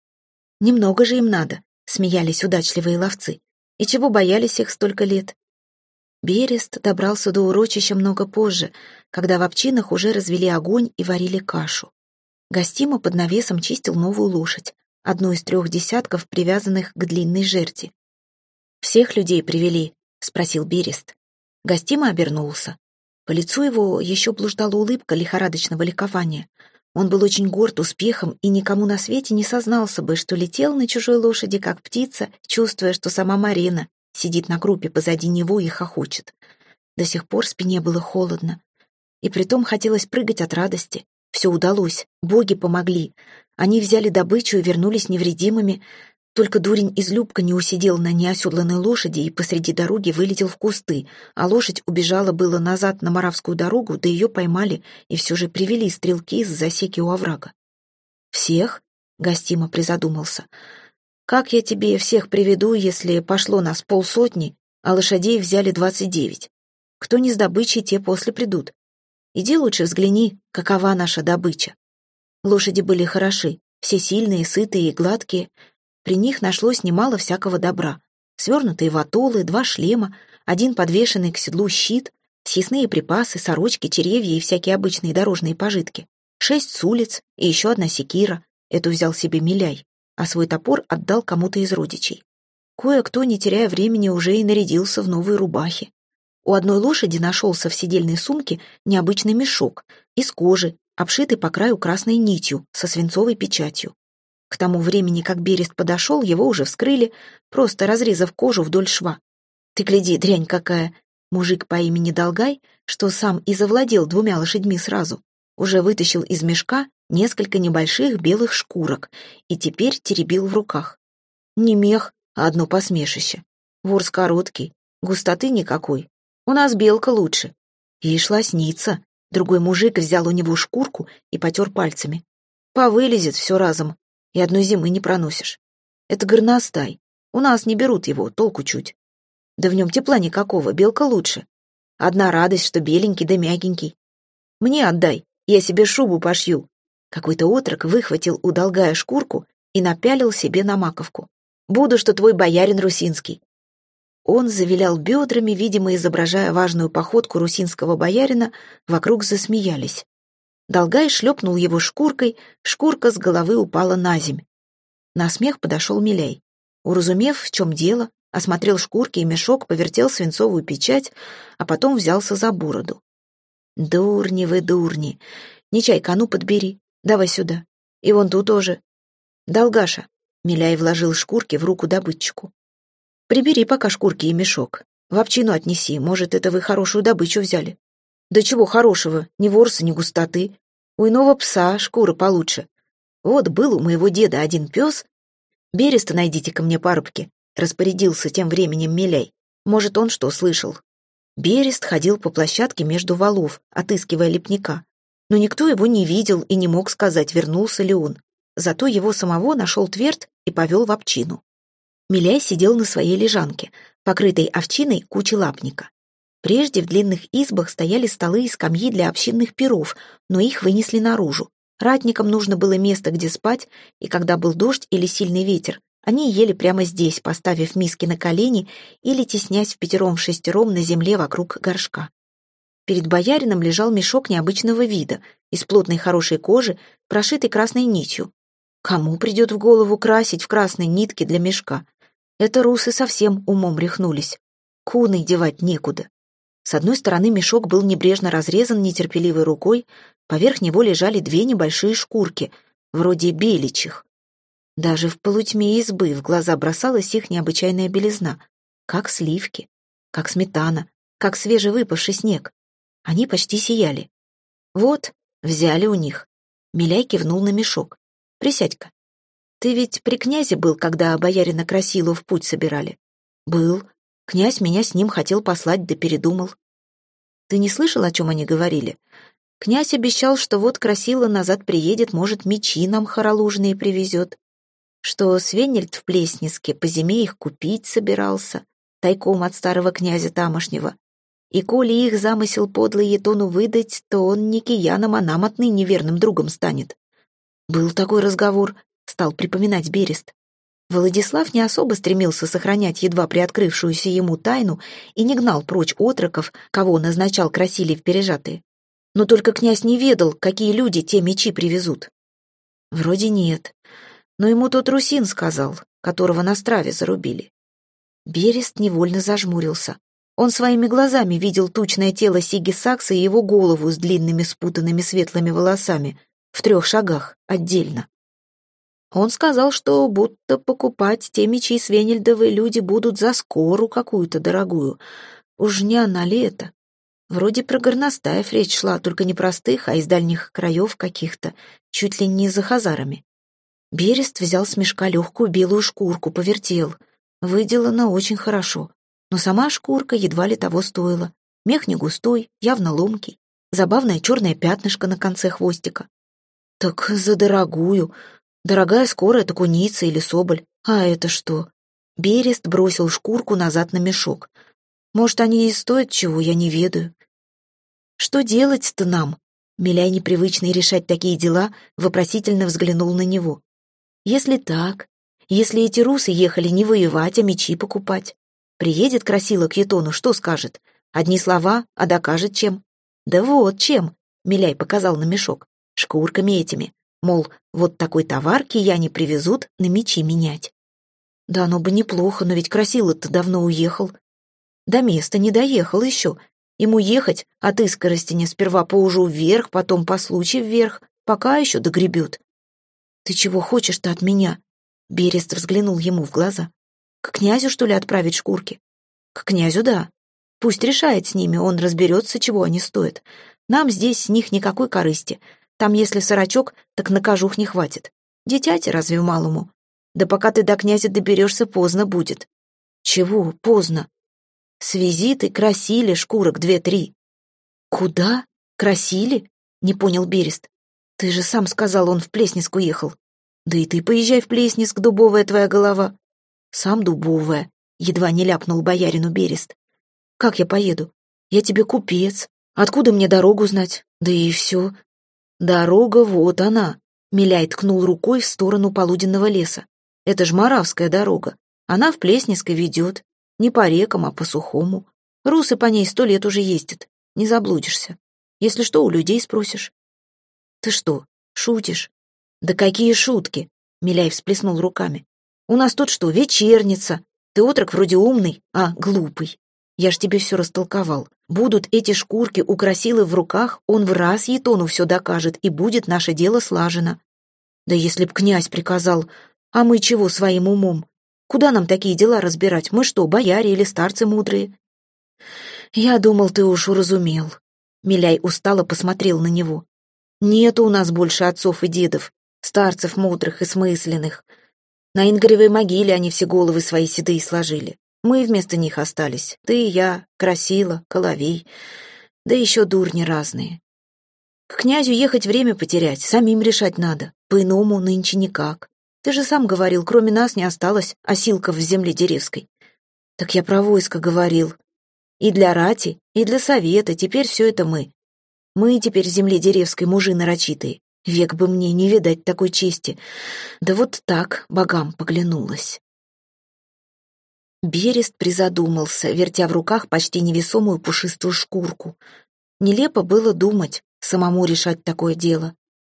Немного же им надо, смеялись удачливые ловцы. И чего боялись их столько лет? Берест добрался до урочища много позже, когда в общинах уже развели огонь и варили кашу. Гостима под навесом чистил новую лошадь, одну из трех десятков, привязанных к длинной жерди. «Всех людей привели?» — спросил Берест. Гостима обернулся. По лицу его еще блуждала улыбка лихорадочного ликования. Он был очень горд успехом и никому на свете не сознался бы, что летел на чужой лошади, как птица, чувствуя, что сама Марина сидит на группе позади него и хохочет. До сих пор спине было холодно. И притом хотелось прыгать от радости. Все удалось, боги помогли. Они взяли добычу и вернулись невредимыми, только дурень из Любка не усидел на неоседланной лошади и посреди дороги вылетел в кусты, а лошадь убежала было назад на Моравскую дорогу, да ее поймали и все же привели стрелки из засеки у оврага. «Всех?» — Гостима призадумался. «Как я тебе всех приведу, если пошло нас полсотни, а лошадей взяли двадцать девять? Кто не с добычей, те после придут. Иди лучше взгляни, какова наша добыча». Лошади были хороши, все сильные, сытые и гладкие — при них нашлось немало всякого добра. Свернутые ватолы, два шлема, один подвешенный к седлу щит, съестные припасы, сорочки, черевья и всякие обычные дорожные пожитки, шесть с и еще одна секира, эту взял себе Миляй, а свой топор отдал кому-то из родичей. Кое-кто, не теряя времени, уже и нарядился в новые рубахи. У одной лошади нашелся в седельной сумке необычный мешок из кожи, обшитый по краю красной нитью со свинцовой печатью. К тому времени, как Берест подошел, его уже вскрыли, просто разрезав кожу вдоль шва. Ты гляди, дрянь какая! Мужик по имени Долгай, что сам и завладел двумя лошадьми сразу, уже вытащил из мешка несколько небольших белых шкурок и теперь теребил в руках. Не мех, а одно посмешище. Ворс короткий, густоты никакой. У нас белка лучше. Ей шла снится. Другой мужик взял у него шкурку и потер пальцами. Повылезет все разом, и одной зимы не проносишь. Это горностай. У нас не берут его, толку чуть. Да в нем тепла никакого, белка лучше. Одна радость, что беленький да мягенький. Мне отдай, я себе шубу пошью. Какой-то отрок выхватил у долгая шкурку и напялил себе на маковку. Буду, что твой боярин русинский. Он завилял бедрами, видимо, изображая важную походку русинского боярина, вокруг засмеялись. Долгай шлепнул его шкуркой, шкурка с головы упала на земь. На смех подошел Милей. Уразумев, в чем дело, осмотрел шкурки и мешок, повертел свинцовую печать, а потом взялся за бороду. «Дурни вы, дурни! Нечайка, а ну подбери, давай сюда. И вон ту тоже. Долгаша!» Миляй вложил шкурки в руку добытчику. «Прибери пока шкурки и мешок. В овчину отнеси, может, это вы хорошую добычу взяли. Да чего хорошего, ни ворса, ни густоты. У иного пса шкура получше. Вот был у моего деда один пес. Береста найдите ко мне парубки, распорядился тем временем Миляй. Может, он что слышал. Берест ходил по площадке между валов, отыскивая лепника. Но никто его не видел и не мог сказать, вернулся ли он. Зато его самого нашел Тверд и повел в овчину. Миляй сидел на своей лежанке, покрытой овчиной кучей лапника. Прежде в длинных избах стояли столы и скамьи для общинных перов, но их вынесли наружу. Ратникам нужно было место, где спать, и когда был дождь или сильный ветер, они ели прямо здесь, поставив миски на колени или теснясь в пятером-шестером на земле вокруг горшка. Перед боярином лежал мешок необычного вида, из плотной хорошей кожи, прошитый красной нитью. Кому придет в голову красить в красной нитке для мешка? Это русы совсем умом рехнулись. Куной девать некуда. С одной стороны мешок был небрежно разрезан нетерпеливой рукой, поверх него лежали две небольшие шкурки, вроде беличьих. Даже в полутьме избы в глаза бросалась их необычайная белизна, как сливки, как сметана, как свежевыпавший снег. Они почти сияли. Вот, взяли у них. Миляй кивнул на мешок. «Присядь-ка. Ты ведь при князе был, когда боярина Красилу в путь собирали?» «Был. Князь меня с ним хотел послать, да передумал. Ты не слышал, о чем они говорили? Князь обещал, что вот Красила назад приедет, может, мечи нам хоролужные привезет. Что Свенельд в Плесниске по зиме их купить собирался, тайком от старого князя тамошнего. И коли их замысел подлый Етону выдать, то он не кияном, а нам отныне верным другом станет. Был такой разговор, стал припоминать Берест. Владислав не особо стремился сохранять едва приоткрывшуюся ему тайну и не гнал прочь отроков, кого назначал Красилий в пережатые. Но только князь не ведал, какие люди те мечи привезут. Вроде нет. Но ему тот русин сказал, которого на страве зарубили. Берест невольно зажмурился. Он своими глазами видел тучное тело Сиги Сакса и его голову с длинными спутанными светлыми волосами в трех шагах отдельно. Он сказал, что будто покупать те мечи Свенельдовы люди будут за скору какую-то дорогую. Уж не она ли это? Вроде про горностаев речь шла, только не простых, а из дальних краев каких-то, чуть ли не за хазарами. Берест взял с мешка легкую белую шкурку, повертел. Выделана очень хорошо. Но сама шкурка едва ли того стоила. Мех не густой, явно ломкий. Забавное черное пятнышко на конце хвостика. Так за дорогую. Дорогая скоро это куница или соболь. А это что? Берест бросил шкурку назад на мешок. Может, они и стоят чего, я не ведаю. Что делать-то нам? Миляй, непривычный решать такие дела, вопросительно взглянул на него. Если так, если эти русы ехали не воевать, а мечи покупать, приедет Красила к Етону, что скажет? Одни слова, а докажет чем? Да вот чем, Миляй показал на мешок, шкурками этими. Мол, вот такой товар кияне привезут на мечи менять. Да оно бы неплохо, но ведь Красила-то давно уехал. До места не доехал еще. Ему ехать от Искоростеня сперва по ужу вверх, потом по случаю вверх, пока еще догребет. «Ты чего хочешь-то от меня?» Берест взглянул ему в глаза. «К князю, что ли, отправить шкурки?» «К князю, да. Пусть решает с ними, он разберется, чего они стоят. Нам здесь с них никакой корысти. Там, если сорочок, так на кожух не хватит. Дитяти разве малому? Да пока ты до князя доберешься, поздно будет». «Чего поздно?» «С визиты красили шкурок две-три». «Куда? Красили?» — не понял Берест. Ты же сам сказал, он в Плесниск уехал. Да и ты поезжай в Плесниск, дубовая твоя голова. Сам дубовая, едва не ляпнул боярину Берест. Как я поеду? Я тебе купец. Откуда мне дорогу знать? Да и все. Дорога вот она. Миляй ткнул рукой в сторону полуденного леса. Это ж Моравская дорога. Она в Плесниск ведет. Не по рекам, а по сухому. Русы по ней сто лет уже ездят. Не заблудишься. Если что, у людей спросишь. «Ты что, шутишь?» «Да какие шутки!» — Миляй всплеснул руками. «У нас тут что, вечерница? Ты отрок вроде умный, а глупый. Я ж тебе все растолковал. Будут эти шкурки у Красилы в руках, он в раз Етону все докажет, и будет наше дело слажено. Да если б князь приказал, а мы чего своим умом? Куда нам такие дела разбирать? Мы что, бояре или старцы мудрые?» «Я думал, ты уж уразумел». Миляй устало посмотрел на него. Нету у нас больше отцов и дедов, старцев мудрых и смысленных. На Ингоревой могиле они все головы свои седые сложили. Мы вместо них остались. Ты и я, Красила, Коловей, да еще дурни разные. К князю ехать время потерять, самим решать надо. По-иному нынче никак. Ты же сам говорил, кроме нас не осталось осилков в земле деревской. Так я про войско говорил. И для рати, и для совета, теперь все это мы. Мы теперь земли деревской мужи нарочитые. Век бы мне не видать такой чести. Да вот так богам поглянулась. Берест призадумался, вертя в руках почти невесомую пушистую шкурку. Нелепо было думать, самому решать такое дело.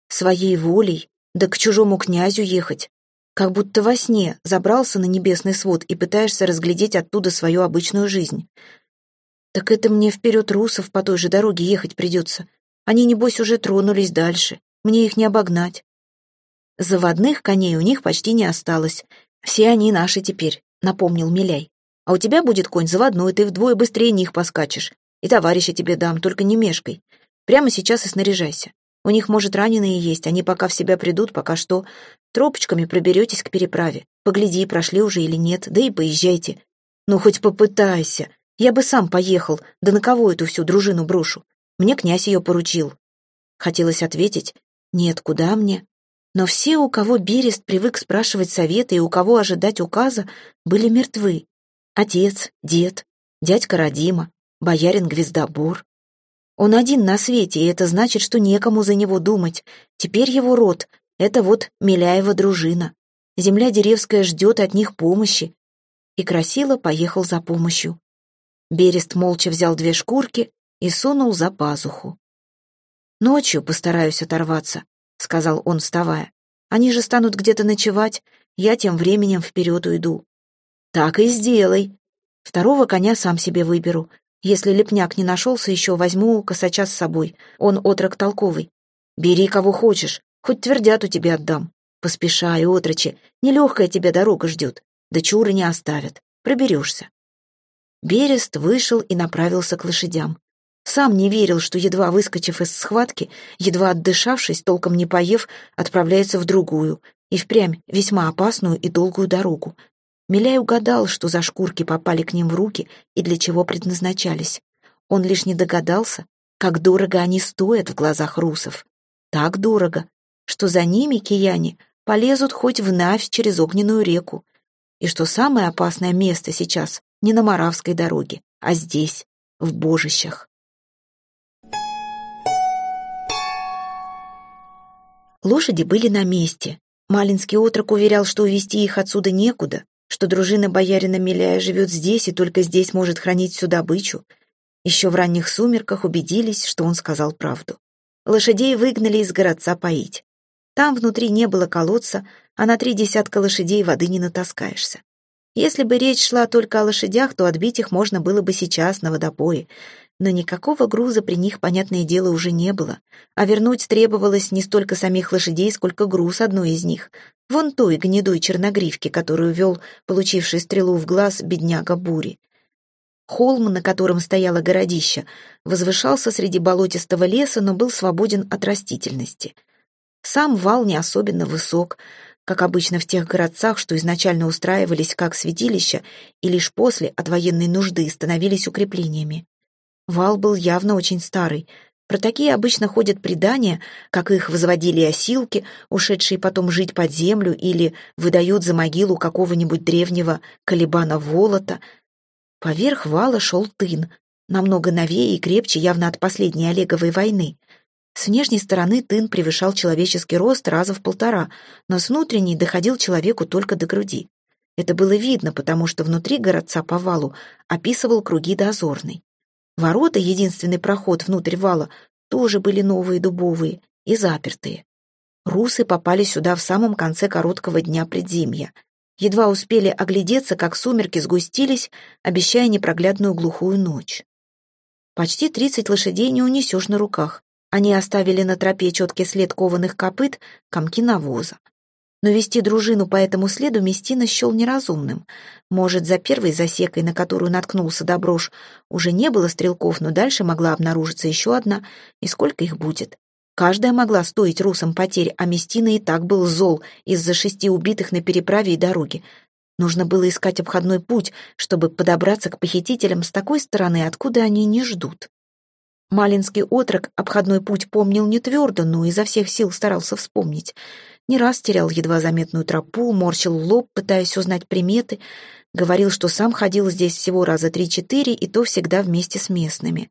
Своей волей, да к чужому князю ехать. Как будто во сне забрался на небесный свод и пытаешься разглядеть оттуда свою обычную жизнь. Так это мне вперед русов по той же дороге ехать придется. Они, небось, уже тронулись дальше. Мне их не обогнать. Заводных коней у них почти не осталось. Все они наши теперь, напомнил Миляй. А у тебя будет конь заводной, ты вдвое быстрее них поскачешь. И товарища тебе дам, только не мешкой. Прямо сейчас и снаряжайся. У них, может, раненые есть, они пока в себя придут, пока что. Тропочками проберетесь к переправе. Погляди, прошли уже или нет, да и поезжайте. Ну, хоть попытайся. Я бы сам поехал, да на кого эту всю дружину брошу? Мне князь ее поручил. Хотелось ответить, нет, куда мне? Но все, у кого Берест привык спрашивать совета и у кого ожидать указа, были мертвы. Отец, дед, дядька Родима, боярин Гвездобор. Он один на свете, и это значит, что некому за него думать. Теперь его род — это вот Миляева дружина. Земля деревская ждет от них помощи. И Красила поехал за помощью. Берест молча взял две шкурки и сунул за пазуху. «Ночью постараюсь оторваться», — сказал он, вставая. «Они же станут где-то ночевать, я тем временем вперед уйду». Так и сделай. Второго коня сам себе выберу. Если лепняк не нашелся еще, возьму косача с собой. Он отрок толковый. Бери кого хочешь, хоть твердяту тебе отдам. Поспешай, отрочи, нелегкая тебя дорога ждет. Да чуры не оставят, проберешься. Берест вышел и направился к лошадям. Сам не верил, что, едва выскочив из схватки, едва отдышавшись, толком не поев, отправляется в другую, и впрямь весьма опасную и долгую дорогу. Миляй угадал, что за шкурки попали к ним в руки и для чего предназначались. Он лишь не догадался, как дорого они стоят в глазах русов. Так дорого, что за ними кияне полезут хоть в Навь через огненную реку, и что самое опасное место сейчас не на Моравской дороге, а здесь, в Божищах. Лошади были на месте. Малинский отрок уверял, что увести их отсюда некуда, что дружина боярина Миляя живет здесь и только здесь может хранить всю добычу. Еще в ранних сумерках убедились, что он сказал правду. Лошадей выгнали из городца поить. Там внутри не было колодца, а на три десятка лошадей воды не натаскаешься. Если бы речь шла только о лошадях, то отбить их можно было бы сейчас на водопое но никакого груза при них, понятное дело, уже не было, а вернуть требовалось не столько самих лошадей, сколько груз одной из них, вон той гнедой черногривки, которую вел, получивший стрелу в глаз, бедняга Бури. Холм, на котором стояло городище, возвышался среди болотистого леса, но был свободен от растительности. Сам вал не особенно высок, как обычно в тех городцах, что изначально устраивались как святилища и лишь после от военной нужды становились укреплениями. Вал был явно очень старый. Про такие обычно ходят предания, как их возводили осилки, ушедшие потом жить под землю, или выдают за могилу какого-нибудь древнего колебана Волота. Поверх вала шел тын, намного новее и крепче явно от последней Олеговой войны. С внешней стороны тын превышал человеческий рост раза в полтора, но с внутренней доходил человеку только до груди. Это было видно, потому что внутри городца по валу описывал круги дозорный. Ворота, единственный проход внутрь вала, тоже были новые дубовые и запертые. Русы попали сюда в самом конце короткого дня предзимья. Едва успели оглядеться, как сумерки сгустились, обещая непроглядную глухую ночь. Почти тридцать лошадей не унесешь на руках. Они оставили на тропе четкий след кованых копыт, комки навоза но вести дружину по этому следу Местина счел неразумным. Может, за первой засекой, на которую наткнулся Доброш, уже не было стрелков, но дальше могла обнаружиться еще одна, и сколько их будет? Каждая могла стоить русам потерь, а Местина и так был зол из-за шести убитых на переправе и дороге. Нужно было искать обходной путь, чтобы подобраться к похитителям с такой стороны, откуда они не ждут. Малинский отрок обходной путь помнил не твердо, но изо всех сил старался вспомнить. Не раз терял едва заметную тропу, морщил лоб, пытаясь узнать приметы, говорил, что сам ходил здесь всего раза три-четыре, и то всегда вместе с местными.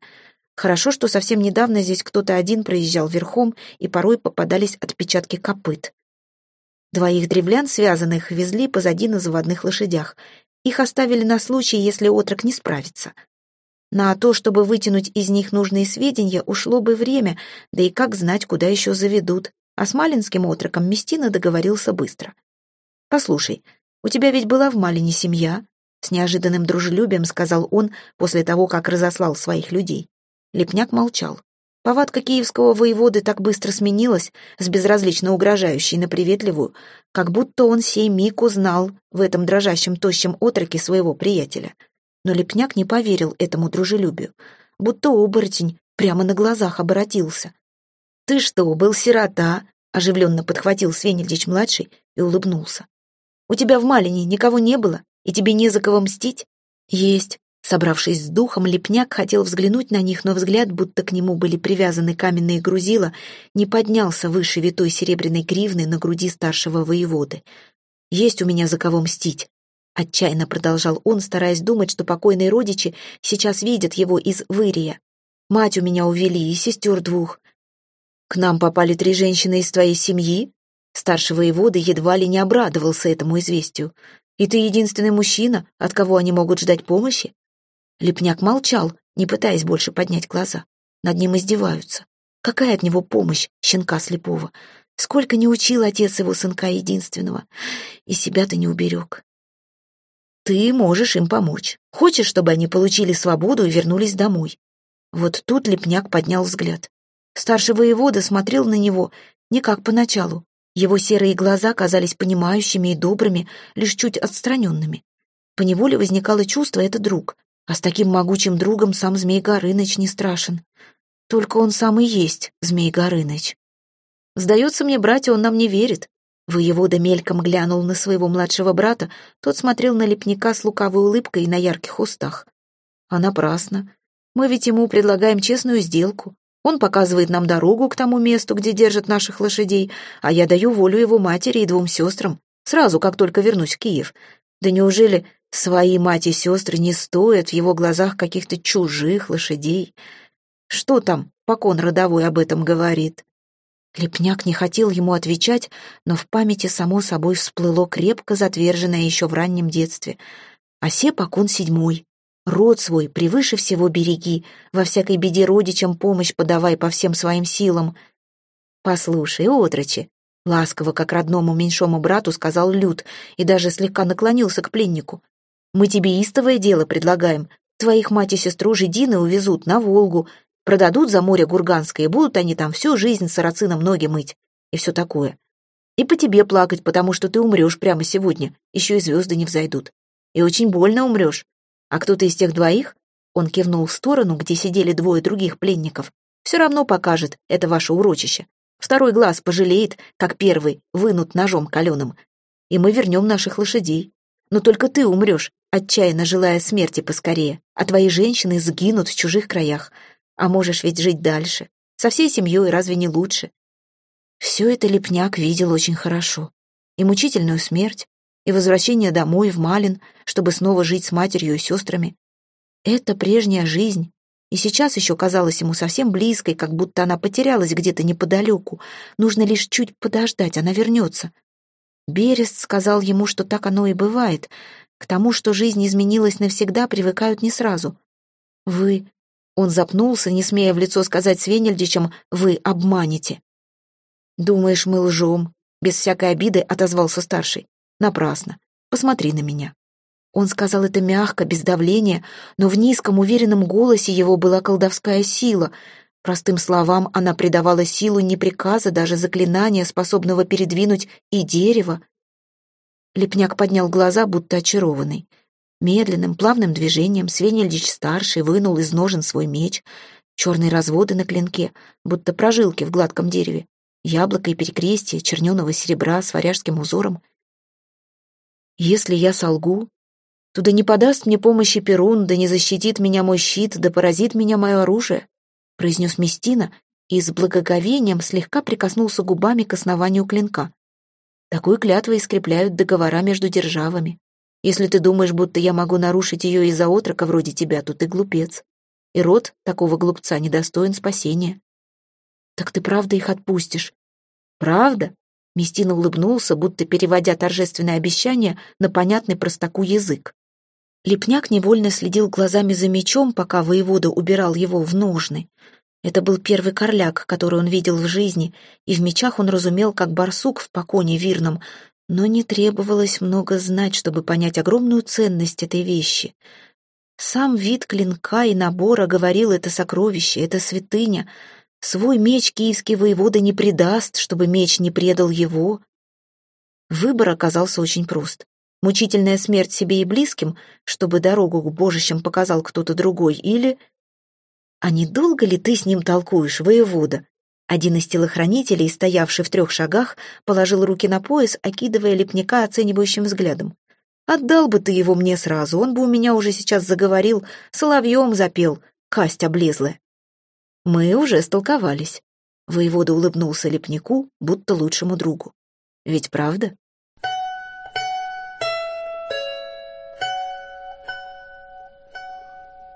Хорошо, что совсем недавно здесь кто-то один проезжал верхом, и порой попадались отпечатки копыт. Двоих древлян, связанных, везли позади на заводных лошадях. Их оставили на случай, если отрок не справится. На то, чтобы вытянуть из них нужные сведения, ушло бы время, да и как знать, куда еще заведут. А с Малинским отроком Местина договорился быстро. «Послушай, у тебя ведь была в Малине семья?» С неожиданным дружелюбием сказал он после того, как разослал своих людей. Лепняк молчал. Повадка киевского воеводы так быстро сменилась, с безразлично угрожающей на приветливую, как будто он сей миг узнал в этом дрожащем тощем отроке своего приятеля. Но Лепняк не поверил этому дружелюбию, будто оборотень прямо на глазах обратился, «Ты что, был сирота?» — оживленно подхватил Свенельдич-младший и улыбнулся. «У тебя в Малине никого не было, и тебе не за кого мстить?» «Есть». Собравшись с духом, Лепняк хотел взглянуть на них, но взгляд, будто к нему были привязаны каменные грузила, не поднялся выше витой серебряной гривны на груди старшего воеводы. «Есть у меня за кого мстить», — отчаянно продолжал он, стараясь думать, что покойные родичи сейчас видят его из Вырия. «Мать у меня увели и сестер двух. «К нам попали три женщины из твоей семьи?» Старший воевода едва ли не обрадовался этому известию. «И ты единственный мужчина, от кого они могут ждать помощи?» Лепняк молчал, не пытаясь больше поднять глаза. Над ним издеваются. Какая от него помощь, щенка слепого? Сколько не учил отец его сынка единственного. И себя ты не уберег. Ты можешь им помочь. Хочешь, чтобы они получили свободу и вернулись домой?» Вот тут Лепняк поднял взгляд. Старший воевода смотрел на него не как поначалу. Его серые глаза казались понимающими и добрыми, лишь чуть отстраненными. Поневоле возникало чувство «это друг», а с таким могучим другом сам Змей Горыныч не страшен. Только он сам и есть Змей Горыныч. Сдается мне, братья, он нам не верит. Воевода мельком глянул на своего младшего брата, тот смотрел на лепника с лукавой улыбкой и на ярких устах. А напрасно. Мы ведь ему предлагаем честную сделку. Он показывает нам дорогу к тому месту, где держат наших лошадей, а я даю волю его матери и двум сестрам, сразу, как только вернусь в Киев. Да неужели свои мать и сестры не стоят в его глазах каких-то чужих лошадей? Что там покон родовой об этом говорит? Лепняк не хотел ему отвечать, но в памяти само собой всплыло крепко затверженное еще в раннем детстве. Осе покон седьмой. Род свой превыше всего береги, во всякой беде родичам помощь подавай по всем своим силам. Послушай, отрочи, ласково, как родному меньшому брату, сказал Люд и даже слегка наклонился к пленнику. Мы тебе истовое дело предлагаем. Твоих мать и сестру Жидины увезут на Волгу, Продадут за море Гурганское, будут они там всю жизнь сарацинам ноги мыть. И все такое. И по тебе плакать, потому что ты умрешь прямо сегодня. Еще и звезды не взойдут. И очень больно умрешь. А кто-то из тех двоих, он кивнул в сторону, где сидели двое других пленников, все равно покажет это ваше урочище. Второй глаз пожалеет, как первый, вынут ножом каленым. И мы вернем наших лошадей. Но только ты умрешь, отчаянно желая смерти поскорее, а твои женщины сгинут в чужих краях. А можешь ведь жить дальше. Со всей семьей разве не лучше? Все это Лепняк видел очень хорошо. И мучительную смерть, и возвращение домой в Малин, чтобы снова жить с матерью и сестрами. Это прежняя жизнь, и сейчас еще казалась ему совсем близкой, как будто она потерялась где-то неподалеку. Нужно лишь чуть подождать, она вернется. Берест сказал ему, что так оно и бывает. К тому, что жизнь изменилась навсегда, привыкают не сразу. Вы он запнулся, не смея в лицо сказать Свенельдичам «Вы обманете». «Думаешь, мы лжем?» Без всякой обиды отозвался старший. «Напрасно. Посмотри на меня». Он сказал это мягко, без давления, но в низком, уверенном голосе его была колдовская сила. Простым словам она придавала силу не приказа, даже заклинания, способного передвинуть и дерево. Лепняк поднял глаза, будто очарованный. Медленным, плавным движением Свенельдич-старший вынул из ножен свой меч, черные разводы на клинке, будто прожилки в гладком дереве, яблоко и перекрестие черненого серебра с варяжским узором. «Если я солгу, то да не подаст мне помощи Перун, да не защитит меня мой щит, да поразит меня мое оружие», произнес Местина и с благоговением слегка прикоснулся губами к основанию клинка. Такой клятвой скрепляют договора между державами. Если ты думаешь, будто я могу нарушить ее из-за отрока вроде тебя, то ты глупец. И род такого глупца недостоин спасения. Так ты правда их отпустишь? Правда? Местина улыбнулся, будто переводя торжественное обещание на понятный простаку язык. Лепняк невольно следил глазами за мечом, пока воевода убирал его в ножны. Это был первый корляк, который он видел в жизни, и в мечах он разумел, как барсук в поконе вирном, но не требовалось много знать, чтобы понять огромную ценность этой вещи. Сам вид клинка и набора говорил это сокровище, это святыня. Свой меч киевский воевода не предаст, чтобы меч не предал его. Выбор оказался очень прост. Мучительная смерть себе и близким, чтобы дорогу к божищам показал кто-то другой, или... «А недолго ли ты с ним толкуешь, воевода?» Один из телохранителей, стоявший в трех шагах, положил руки на пояс, окидывая лепника оценивающим взглядом. «Отдал бы ты его мне сразу, он бы у меня уже сейчас заговорил, соловьем запел, касть облезлая». Мы уже столковались. Воевода улыбнулся лепнику, будто лучшему другу. Ведь правда?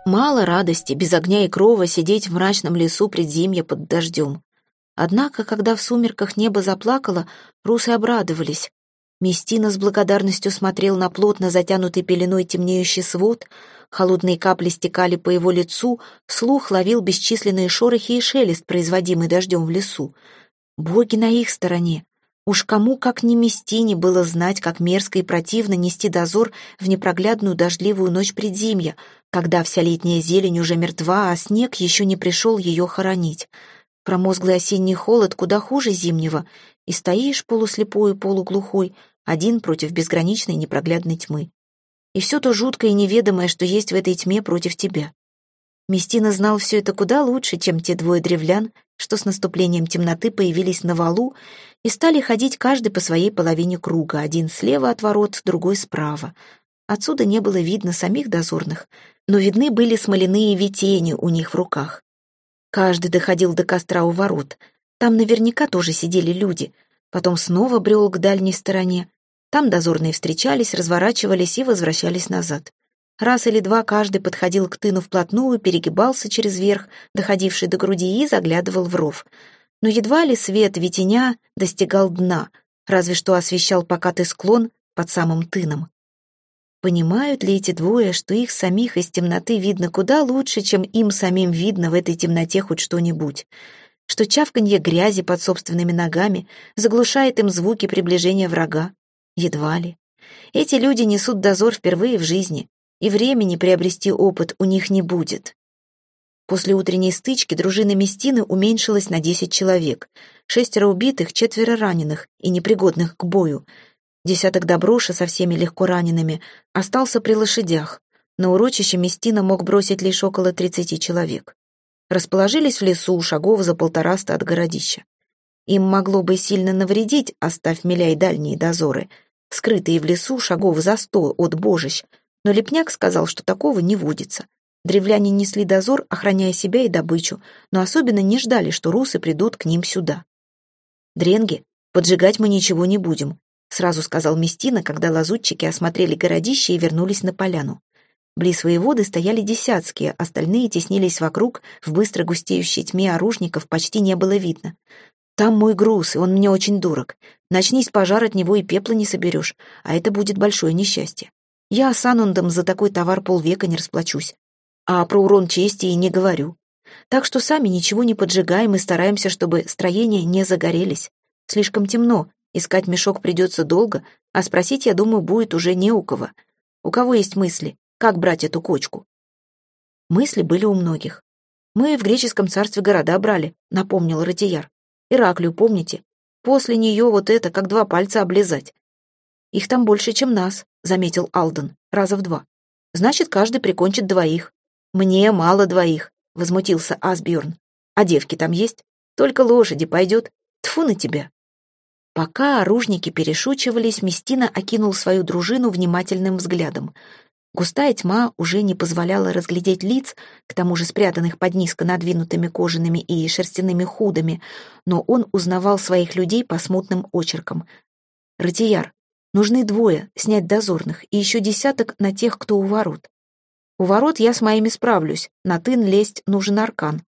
Мало радости без огня и крова сидеть в мрачном лесу предзимья под дождем. Однако, когда в сумерках небо заплакало, русы обрадовались. Местина с благодарностью смотрел на плотно затянутый пеленой темнеющий свод, холодные капли стекали по его лицу, слух ловил бесчисленные шорохи и шелест, производимый дождем в лесу. Боги на их стороне. Уж кому, как не Местине, было знать, как мерзко и противно нести дозор в непроглядную дождливую ночь предзимья, когда вся летняя зелень уже мертва, а снег еще не пришел ее хоронить. Промозглый осенний холод куда хуже зимнего, и стоишь полуслепой и полуглухой, один против безграничной непроглядной тьмы. И все то жуткое и неведомое, что есть в этой тьме против тебя. Местина знал все это куда лучше, чем те двое древлян, что с наступлением темноты появились на валу и стали ходить каждый по своей половине круга, один слева от ворот, другой справа. Отсюда не было видно самих дозорных, но видны были смоляные ветени у них в руках. Каждый доходил до костра у ворот. Там наверняка тоже сидели люди. Потом снова брел к дальней стороне. Там дозорные встречались, разворачивались и возвращались назад. Раз или два каждый подходил к тыну вплотную, перегибался через верх, доходивший до груди, и заглядывал в ров. Но едва ли свет ветеня достигал дна, разве что освещал покатый склон под самым тыном. Понимают ли эти двое, что их самих из темноты видно куда лучше, чем им самим видно в этой темноте хоть что-нибудь? Что чавканье грязи под собственными ногами заглушает им звуки приближения врага? Едва ли. Эти люди несут дозор впервые в жизни, и времени приобрести опыт у них не будет. После утренней стычки дружина Местины уменьшилась на 10 человек. Шестеро убитых, четверо раненых и непригодных к бою. Десяток Доброша со всеми легко ранеными остался при лошадях. На урочище Местина мог бросить лишь около 30 человек. Расположились в лесу, шагов за полтораста от городища. Им могло бы сильно навредить, оставь миля и дальние дозоры, скрытые в лесу шагов за сто от божищ, но Лепняк сказал, что такого не водится. Древляне несли дозор, охраняя себя и добычу, но особенно не ждали, что русы придут к ним сюда. «Дренги, поджигать мы ничего не будем», сразу сказал Местина, когда лазутчики осмотрели городище и вернулись на поляну. Близ воеводы стояли десятские, остальные теснились вокруг, в быстро густеющей тьме оружников почти не было видно. «Там мой груз, и он мне очень дорог. Начнись пожар от него и пепла не соберешь, а это будет большое несчастье. Я с Анундом за такой товар полвека не расплачусь. А про урон чести и не говорю. Так что сами ничего не поджигаем и стараемся, чтобы строения не загорелись. Слишком темно, искать мешок придется долго, а спросить, я думаю, будет уже не у кого. У кого есть мысли, как брать эту кочку? Мысли были у многих. Мы в греческом царстве города брали, напомнил Ратияр. Ираклию, помните? После нее вот это, как два пальца облизать. Их там больше, чем нас, заметил Алден, раза в два. Значит, каждый прикончит двоих. Мне мало двоих, возмутился Асбjörn. А девки там есть? Только лошади пойдет. Тфу на тебя. Пока оружники перешучивались, Местина окинул свою дружину внимательным взглядом. Густая тьма уже не позволяла разглядеть лиц, к тому же спрятанных под низко надвинутыми кожаными и шерстяными худами, но он узнавал своих людей по смутным очеркам. «Ратияр, Нужны двое, снять дозорных, и еще десяток на тех, кто у ворот. У ворот я с моими справлюсь, на тын лезть нужен аркан.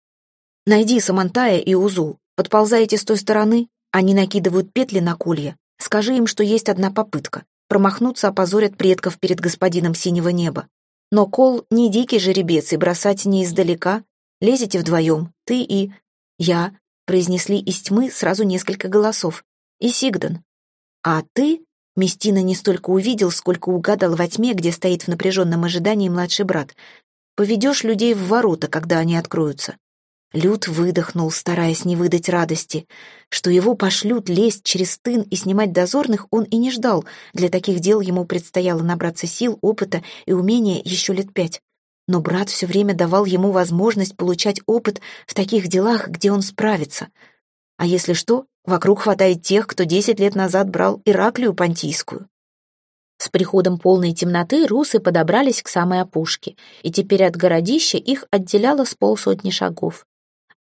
Найди Самантая и Узу, подползайте с той стороны, они накидывают петли на колья. Скажи им, что есть одна попытка. Промахнуться опозорят предков перед господином синего неба. Но кол не дикий жеребец, и бросать не издалека. Лезете вдвоем, ты и... Я, произнесли из тьмы сразу несколько голосов. И Сигдан. А ты Местина не столько увидел, сколько угадал во тьме, где стоит в напряженном ожидании младший брат. «Поведешь людей в ворота, когда они откроются». Люд выдохнул, стараясь не выдать радости. Что его пошлют лезть через тын и снимать дозорных, он и не ждал. Для таких дел ему предстояло набраться сил, опыта и умения еще лет пять. Но брат все время давал ему возможность получать опыт в таких делах, где он справится. А если что, Вокруг хватает тех, кто десять лет назад брал Ираклию Понтийскую. С приходом полной темноты русы подобрались к самой опушке, и теперь от городища их отделяло с полсотни шагов.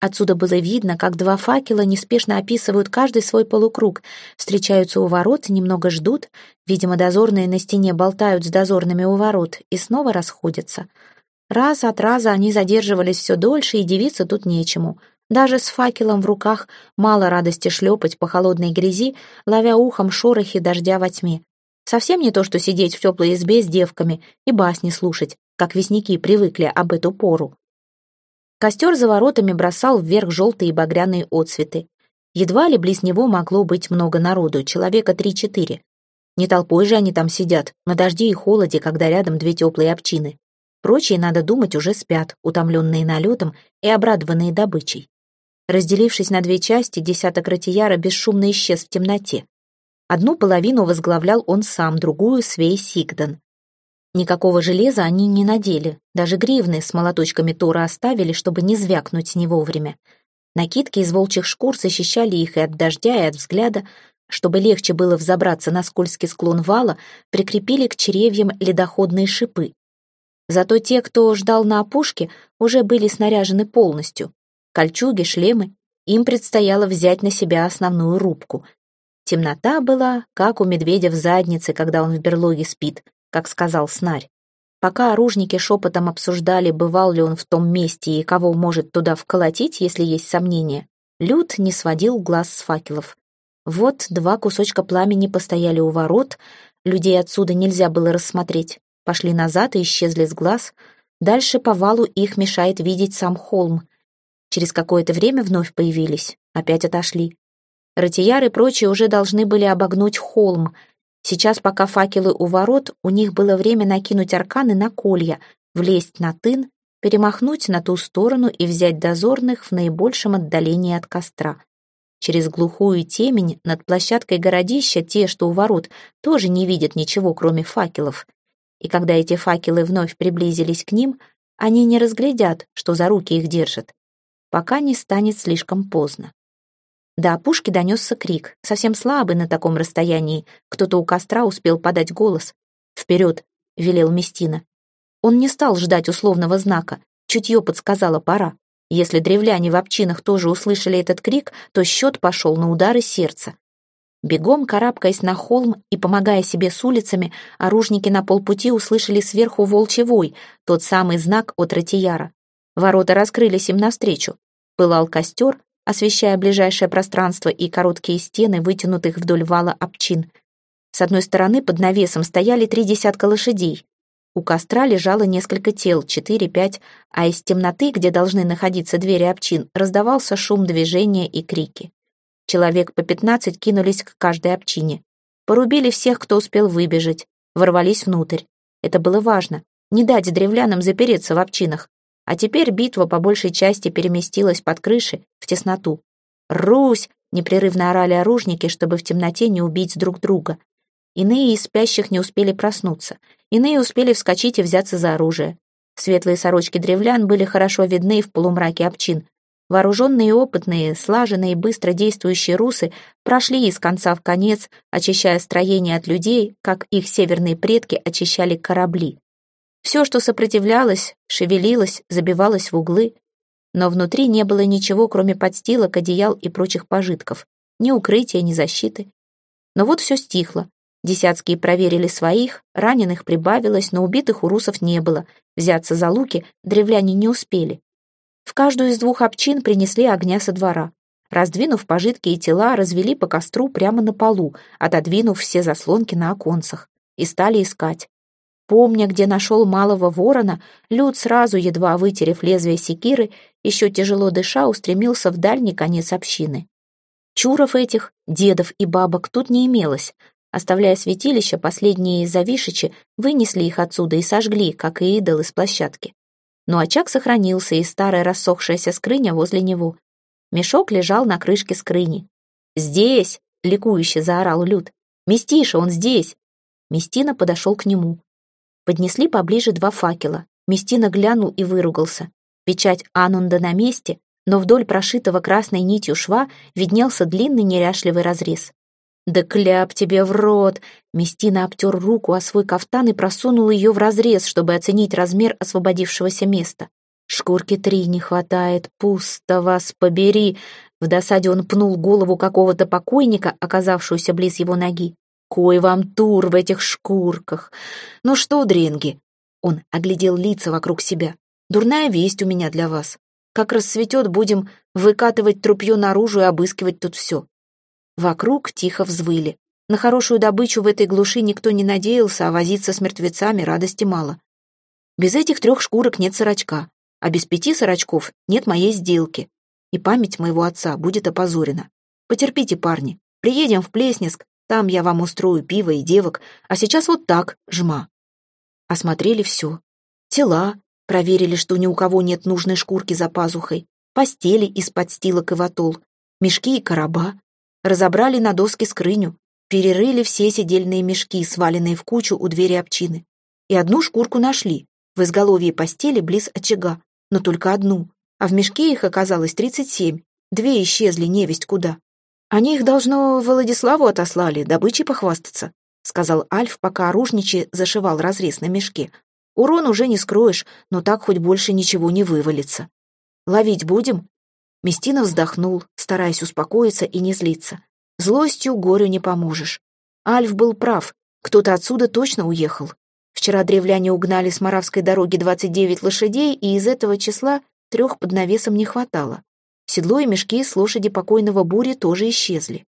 Отсюда было видно, как два факела неспешно описывают каждый свой полукруг, встречаются у ворот, немного ждут, видимо, дозорные на стене болтают с дозорными у ворот и снова расходятся. Раз от раза они задерживались все дольше, и девиться тут нечему. Даже с факелом в руках мало радости шлепать по холодной грязи, ловя ухом шорохи дождя во тьме. Совсем не то, что сидеть в теплой избе с девками и басни слушать, как весники привыкли об эту пору. Костер за воротами бросал вверх желтые и багряные отцветы. Едва ли близ него могло быть много народу, человека три-четыре. Не толпой же они там сидят, на дожде и холоде, когда рядом две теплые общины. Прочие, надо думать, уже спят, утомленные налетом и обрадованные добычей. Разделившись на две части, десяток Ратияра бесшумно исчез в темноте. Одну половину возглавлял он сам, другую — Свей Сигдан. Никакого железа они не надели, даже гривны с молоточками Тора оставили, чтобы не звякнуть не вовремя. Накидки из волчьих шкур защищали их и от дождя, и от взгляда. Чтобы легче было взобраться на скользкий склон вала, прикрепили к черевьям ледоходные шипы. Зато те, кто ждал на опушке, уже были снаряжены полностью. Кольчуги, шлемы. Им предстояло взять на себя основную рубку. Темнота была, как у медведя в заднице, когда он в берлоге спит, как сказал Снарь. Пока оружники шепотом обсуждали, бывал ли он в том месте и кого может туда вколотить, если есть сомнения, Люд не сводил глаз с факелов. Вот два кусочка пламени постояли у ворот, людей отсюда нельзя было рассмотреть. Пошли назад и исчезли с глаз. Дальше по валу их мешает видеть сам холм. Через какое-то время вновь появились, опять отошли. Ратияр и прочие уже должны были обогнуть холм — Сейчас, пока факелы у ворот, у них было время накинуть арканы на колья, влезть на тын, перемахнуть на ту сторону и взять дозорных в наибольшем отдалении от костра. Через глухую темень над площадкой городища те, что у ворот, тоже не видят ничего, кроме факелов. И когда эти факелы вновь приблизились к ним, они не разглядят, что за руки их держат, пока не станет слишком поздно. До опушки донесся крик, совсем слабый на таком расстоянии. Кто-то у костра успел подать голос. «Вперед!» — велел Местина. Он не стал ждать условного знака. Чутье подсказало пора. Если древляне в общинах тоже услышали этот крик, то счет пошел на удары сердца. Бегом карабкаясь на холм и помогая себе с улицами, оружники на полпути услышали сверху волчий вой, тот самый знак от Ратияра. Ворота раскрылись им навстречу. Пылал костер, освещая ближайшее пространство и короткие стены, вытянутых вдоль вала обчин. С одной стороны под навесом стояли три десятка лошадей. У костра лежало несколько тел, четыре-пять, а из темноты, где должны находиться двери обчин, раздавался шум движения и крики. Человек по пятнадцать кинулись к каждой обчине. Порубили всех, кто успел выбежать, ворвались внутрь. Это было важно. Не дать древлянам запереться в обчинах. А теперь битва по большей части переместилась под крыши, в тесноту. «Русь!» — непрерывно орали оружники, чтобы в темноте не убить друг друга. Иные из спящих не успели проснуться, иные успели вскочить и взяться за оружие. Светлые сорочки древлян были хорошо видны в полумраке обчин. Вооруженные опытные, слаженные и быстро действующие русы прошли из конца в конец, очищая строение от людей, как их северные предки очищали корабли. Все, что сопротивлялось, шевелилось, забивалось в углы, но внутри не было ничего, кроме подстилок, одеял и прочих пожитков. Ни укрытия, ни защиты. Но вот все стихло. Десятские проверили своих, раненых прибавилось, но убитых у русов не было. Взяться за луки древляне не успели. В каждую из двух общин принесли огня со двора. Раздвинув пожитки и тела, развели по костру прямо на полу, отодвинув все заслонки на оконцах. И стали искать. Помня, где нашел малого ворона, Люд сразу, едва вытерев лезвие секиры, еще тяжело дыша, устремился в дальний конец общины. Чуров этих, дедов и бабок тут не имелось. Оставляя святилище, последние завишичи вынесли их отсюда и сожгли, как и идол из площадки. Но очаг сохранился, и старая рассохшаяся скрыня возле него. Мешок лежал на крышке скрыни. «Здесь!» — ликующе заорал Люд. «Местиша, он здесь!» Местина подошел к нему. Поднесли поближе два факела. Местина глянул и выругался. Печать Анунда на месте, но вдоль прошитого красной нитью шва виднелся длинный неряшливый разрез. «Да кляп тебе в рот!» Местина обтер руку о свой кафтан и просунул ее в разрез, чтобы оценить размер освободившегося места. «Шкурки три не хватает, пусто вас побери!» В досаде он пнул голову какого-то покойника, оказавшуюся близ его ноги. Кой вам тур в этих шкурках? Ну что, дренги?» Он оглядел лица вокруг себя. «Дурная весть у меня для вас. Как рассветет, будем выкатывать трупье наружу и обыскивать тут все». Вокруг тихо взвыли. На хорошую добычу в этой глуши никто не надеялся, а возиться с мертвецами радости мало. Без этих трех шкурок нет сорочка, а без пяти сорочков нет моей сделки, и память моего отца будет опозорена. Потерпите, парни. Приедем в Плеснеск, там я вам устрою пиво и девок, а сейчас вот так, жма». Осмотрели все. Тела, проверили, что ни у кого нет нужной шкурки за пазухой, постели из подстилок и ватол, мешки и короба. Разобрали на доске скрыню, перерыли все сидельные мешки, сваленные в кучу у двери общины. И одну шкурку нашли, в изголовье постели близ очага, но только одну, а в мешке их оказалось тридцать семь, две исчезли невесть куда. Они их, должно, Владиславу отослали, добычей похвастаться, сказал Альф, пока оружничий зашивал разрез на мешке. Урон уже не скроешь, но так хоть больше ничего не вывалится. Ловить будем? Местина вздохнул, стараясь успокоиться и не злиться. Злостью горю не поможешь. Альф был прав, кто-то отсюда точно уехал. Вчера древляне угнали с Моравской дороги 29 лошадей, и из этого числа трех под навесом не хватало. Седло и мешки с лошади покойного бури тоже исчезли.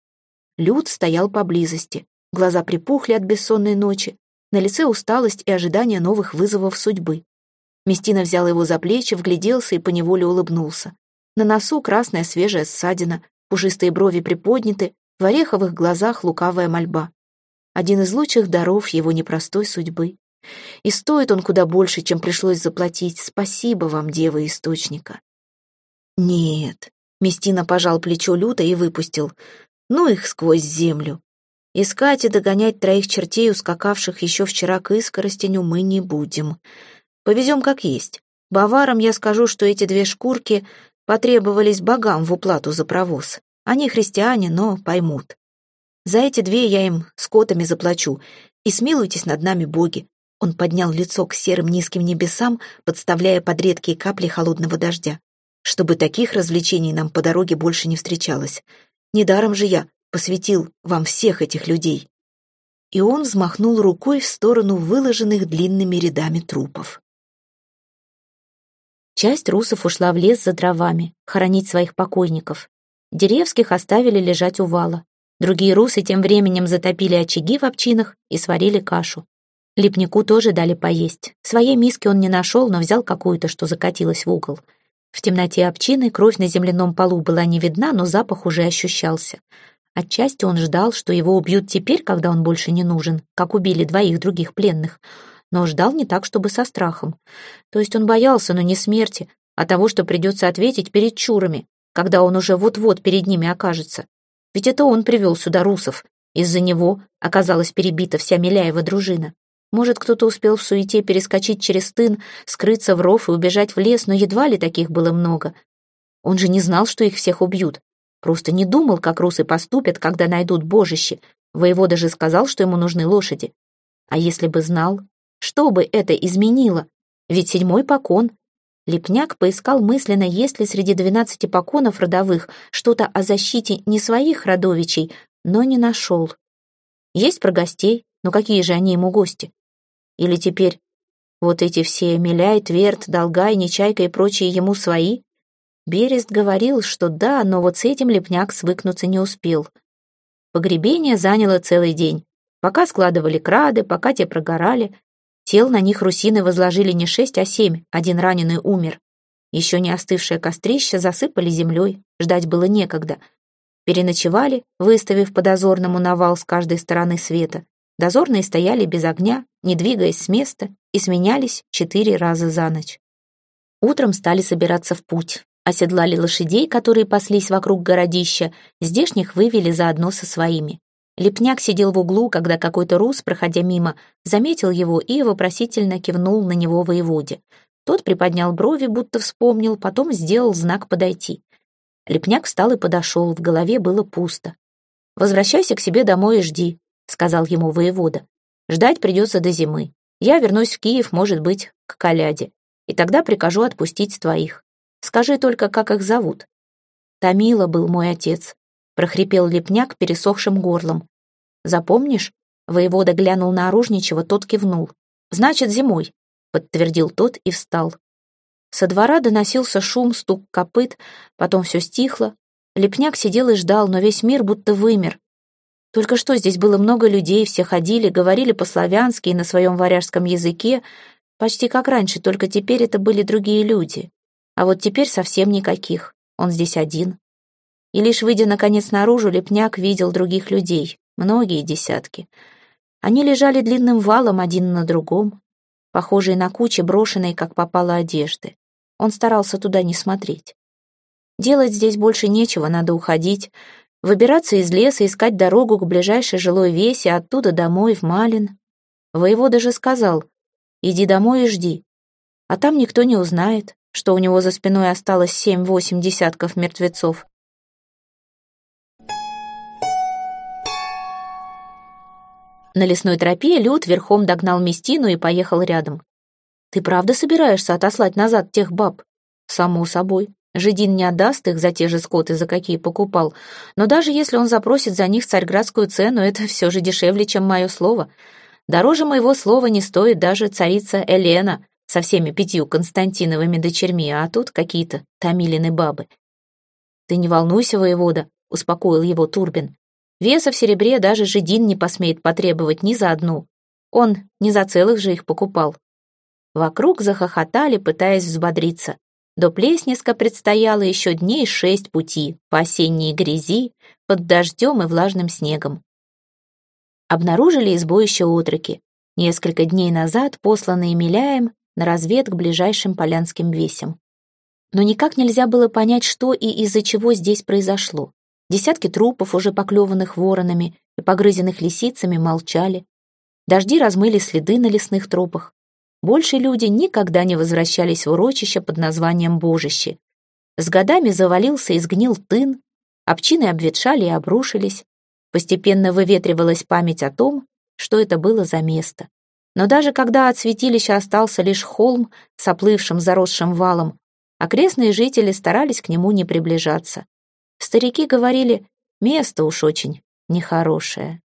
Люд стоял поблизости. Глаза припухли от бессонной ночи. На лице усталость и ожидание новых вызовов судьбы. Местина взял его за плечи, вгляделся и поневоле улыбнулся. На носу красная свежая ссадина, пушистые брови приподняты, в ореховых глазах лукавая мольба. Один из лучших даров его непростой судьбы. И стоит он куда больше, чем пришлось заплатить. Спасибо вам, дева источника. Нет, Местина пожал плечо люто и выпустил. Ну их сквозь землю. Искать и догонять троих чертей, ускакавших еще вчера к искоростеню, мы не будем. Повезем как есть. Баварам я скажу, что эти две шкурки потребовались богам в уплату за провоз. Они христиане, но поймут. За эти две я им скотами заплачу. И смилуйтесь над нами, боги. Он поднял лицо к серым низким небесам, подставляя под редкие капли холодного дождя. Чтобы таких развлечений нам по дороге больше не встречалось. Недаром же я посвятил вам всех этих людей. И он взмахнул рукой в сторону выложенных длинными рядами трупов. Часть русов ушла в лес за дровами, хоронить своих покойников. Деревских оставили лежать у вала. Другие русы тем временем затопили очаги в общинах и сварили кашу. Лепнику тоже дали поесть. Своей миски он не нашел, но взял какую-то, что закатилась в угол. В темноте общины кровь на земляном полу была не видна, но запах уже ощущался. Отчасти он ждал, что его убьют теперь, когда он больше не нужен, как убили двоих других пленных. Но ждал не так, чтобы со страхом. То есть он боялся, но не смерти, а того, что придется ответить перед чурами, когда он уже вот-вот перед ними окажется. Ведь это он привел сюда русов. Из-за него оказалась перебита вся Миляева дружина. Может, кто-то успел в суете перескочить через тын, скрыться в ров и убежать в лес, но едва ли таких было много. Он же не знал, что их всех убьют. Просто не думал, как русы поступят, когда найдут божище. Воевода же сказал, что ему нужны лошади. А если бы знал, что бы это изменило? Ведь седьмой покон. Лепняк поискал мысленно, есть ли среди двенадцати поконов родовых что-то о защите не своих родовичей, но не нашел. Есть про гостей, но какие же они ему гости? Или теперь вот эти все Миляй, Тверд, Долгай, Нечайка и прочие ему свои? Берест говорил, что да, но вот с этим Лепняк свыкнуться не успел. Погребение заняло целый день. Пока складывали крады, пока те прогорали. Тел на них русины возложили не шесть, а семь, один раненый умер. Еще не остывшее кострище засыпали землей, ждать было некогда. Переночевали, выставив по дозорному навал с каждой стороны света. Дозорные стояли без огня, не двигаясь с места, и сменялись четыре раза за ночь. Утром стали собираться в путь. Оседлали лошадей, которые паслись вокруг городища, здешних вывели заодно со своими. Лепняк сидел в углу, когда какой-то рус, проходя мимо, заметил его и вопросительно кивнул на него воеводе. Тот приподнял брови, будто вспомнил, потом сделал знак подойти. Лепняк встал и подошел, в голове было пусто. «Возвращайся к себе домой и жди сказал ему воевода. «Ждать придется до зимы. Я вернусь в Киев, может быть, к Коляде, и тогда прикажу отпустить твоих. Скажи только, как их зовут». «Томила был мой отец», — прохрипел Лепняк пересохшим горлом. «Запомнишь?» — воевода глянул на оружничего, тот кивнул. «Значит, зимой», — подтвердил тот и встал. Со двора доносился шум, стук копыт, потом все стихло. Лепняк сидел и ждал, но весь мир будто вымер, только что здесь было много людей, все ходили, говорили по-славянски и на своем варяжском языке, почти как раньше, только теперь это были другие люди. А вот теперь совсем никаких. Он здесь один. И лишь выйдя наконец наружу, Лепняк видел других людей, многие десятки. Они лежали длинным валом один на другом, похожие на кучи брошенной, как попало, одежды. Он старался туда не смотреть. Делать здесь больше нечего, надо уходить, выбираться из леса, искать дорогу к ближайшей жилой весе, оттуда домой, в Малин. Воевода же сказал, иди домой и жди. А там никто не узнает, что у него за спиной осталось семь-восемь десятков мертвецов. На лесной тропе Люд верхом догнал Местину и поехал рядом. «Ты правда собираешься отослать назад тех баб?» «Само собой. Жидин не отдаст их за те же скоты, за какие покупал. Но даже если он запросит за них царьградскую цену, это все же дешевле, чем мое слово. Дороже моего слова не стоит даже царица Елена со всеми пятью Константиновыми дочерьми, а тут какие-то Томилины бабы. «Ты не волнуйся, воевода», — успокоил его Турбин. Веса в серебре даже жидин не посмеет потребовать ни за одну. Он не за целых же их покупал. Вокруг захохотали, пытаясь взбодриться. До Плеснеска предстояло еще дней шесть пути по осенней грязи, под дождем и влажным снегом. Обнаружили избоище отроки, несколько дней назад посланные Миляем на развед к ближайшим полянским весям. Но никак нельзя было понять, что и из-за чего здесь произошло. Десятки трупов, уже поклеванных воронами и погрызенных лисицами, молчали. Дожди размыли следы на лесных тропах. Больше люди никогда не возвращались в урочище под названием Божище. С годами завалился и сгнил тын, обчины обветшали и обрушились. Постепенно выветривалась память о том, что это было за место. Но даже когда от святилища остался лишь холм с оплывшим заросшим валом, окрестные жители старались к нему не приближаться. Старики говорили, место уж очень нехорошее.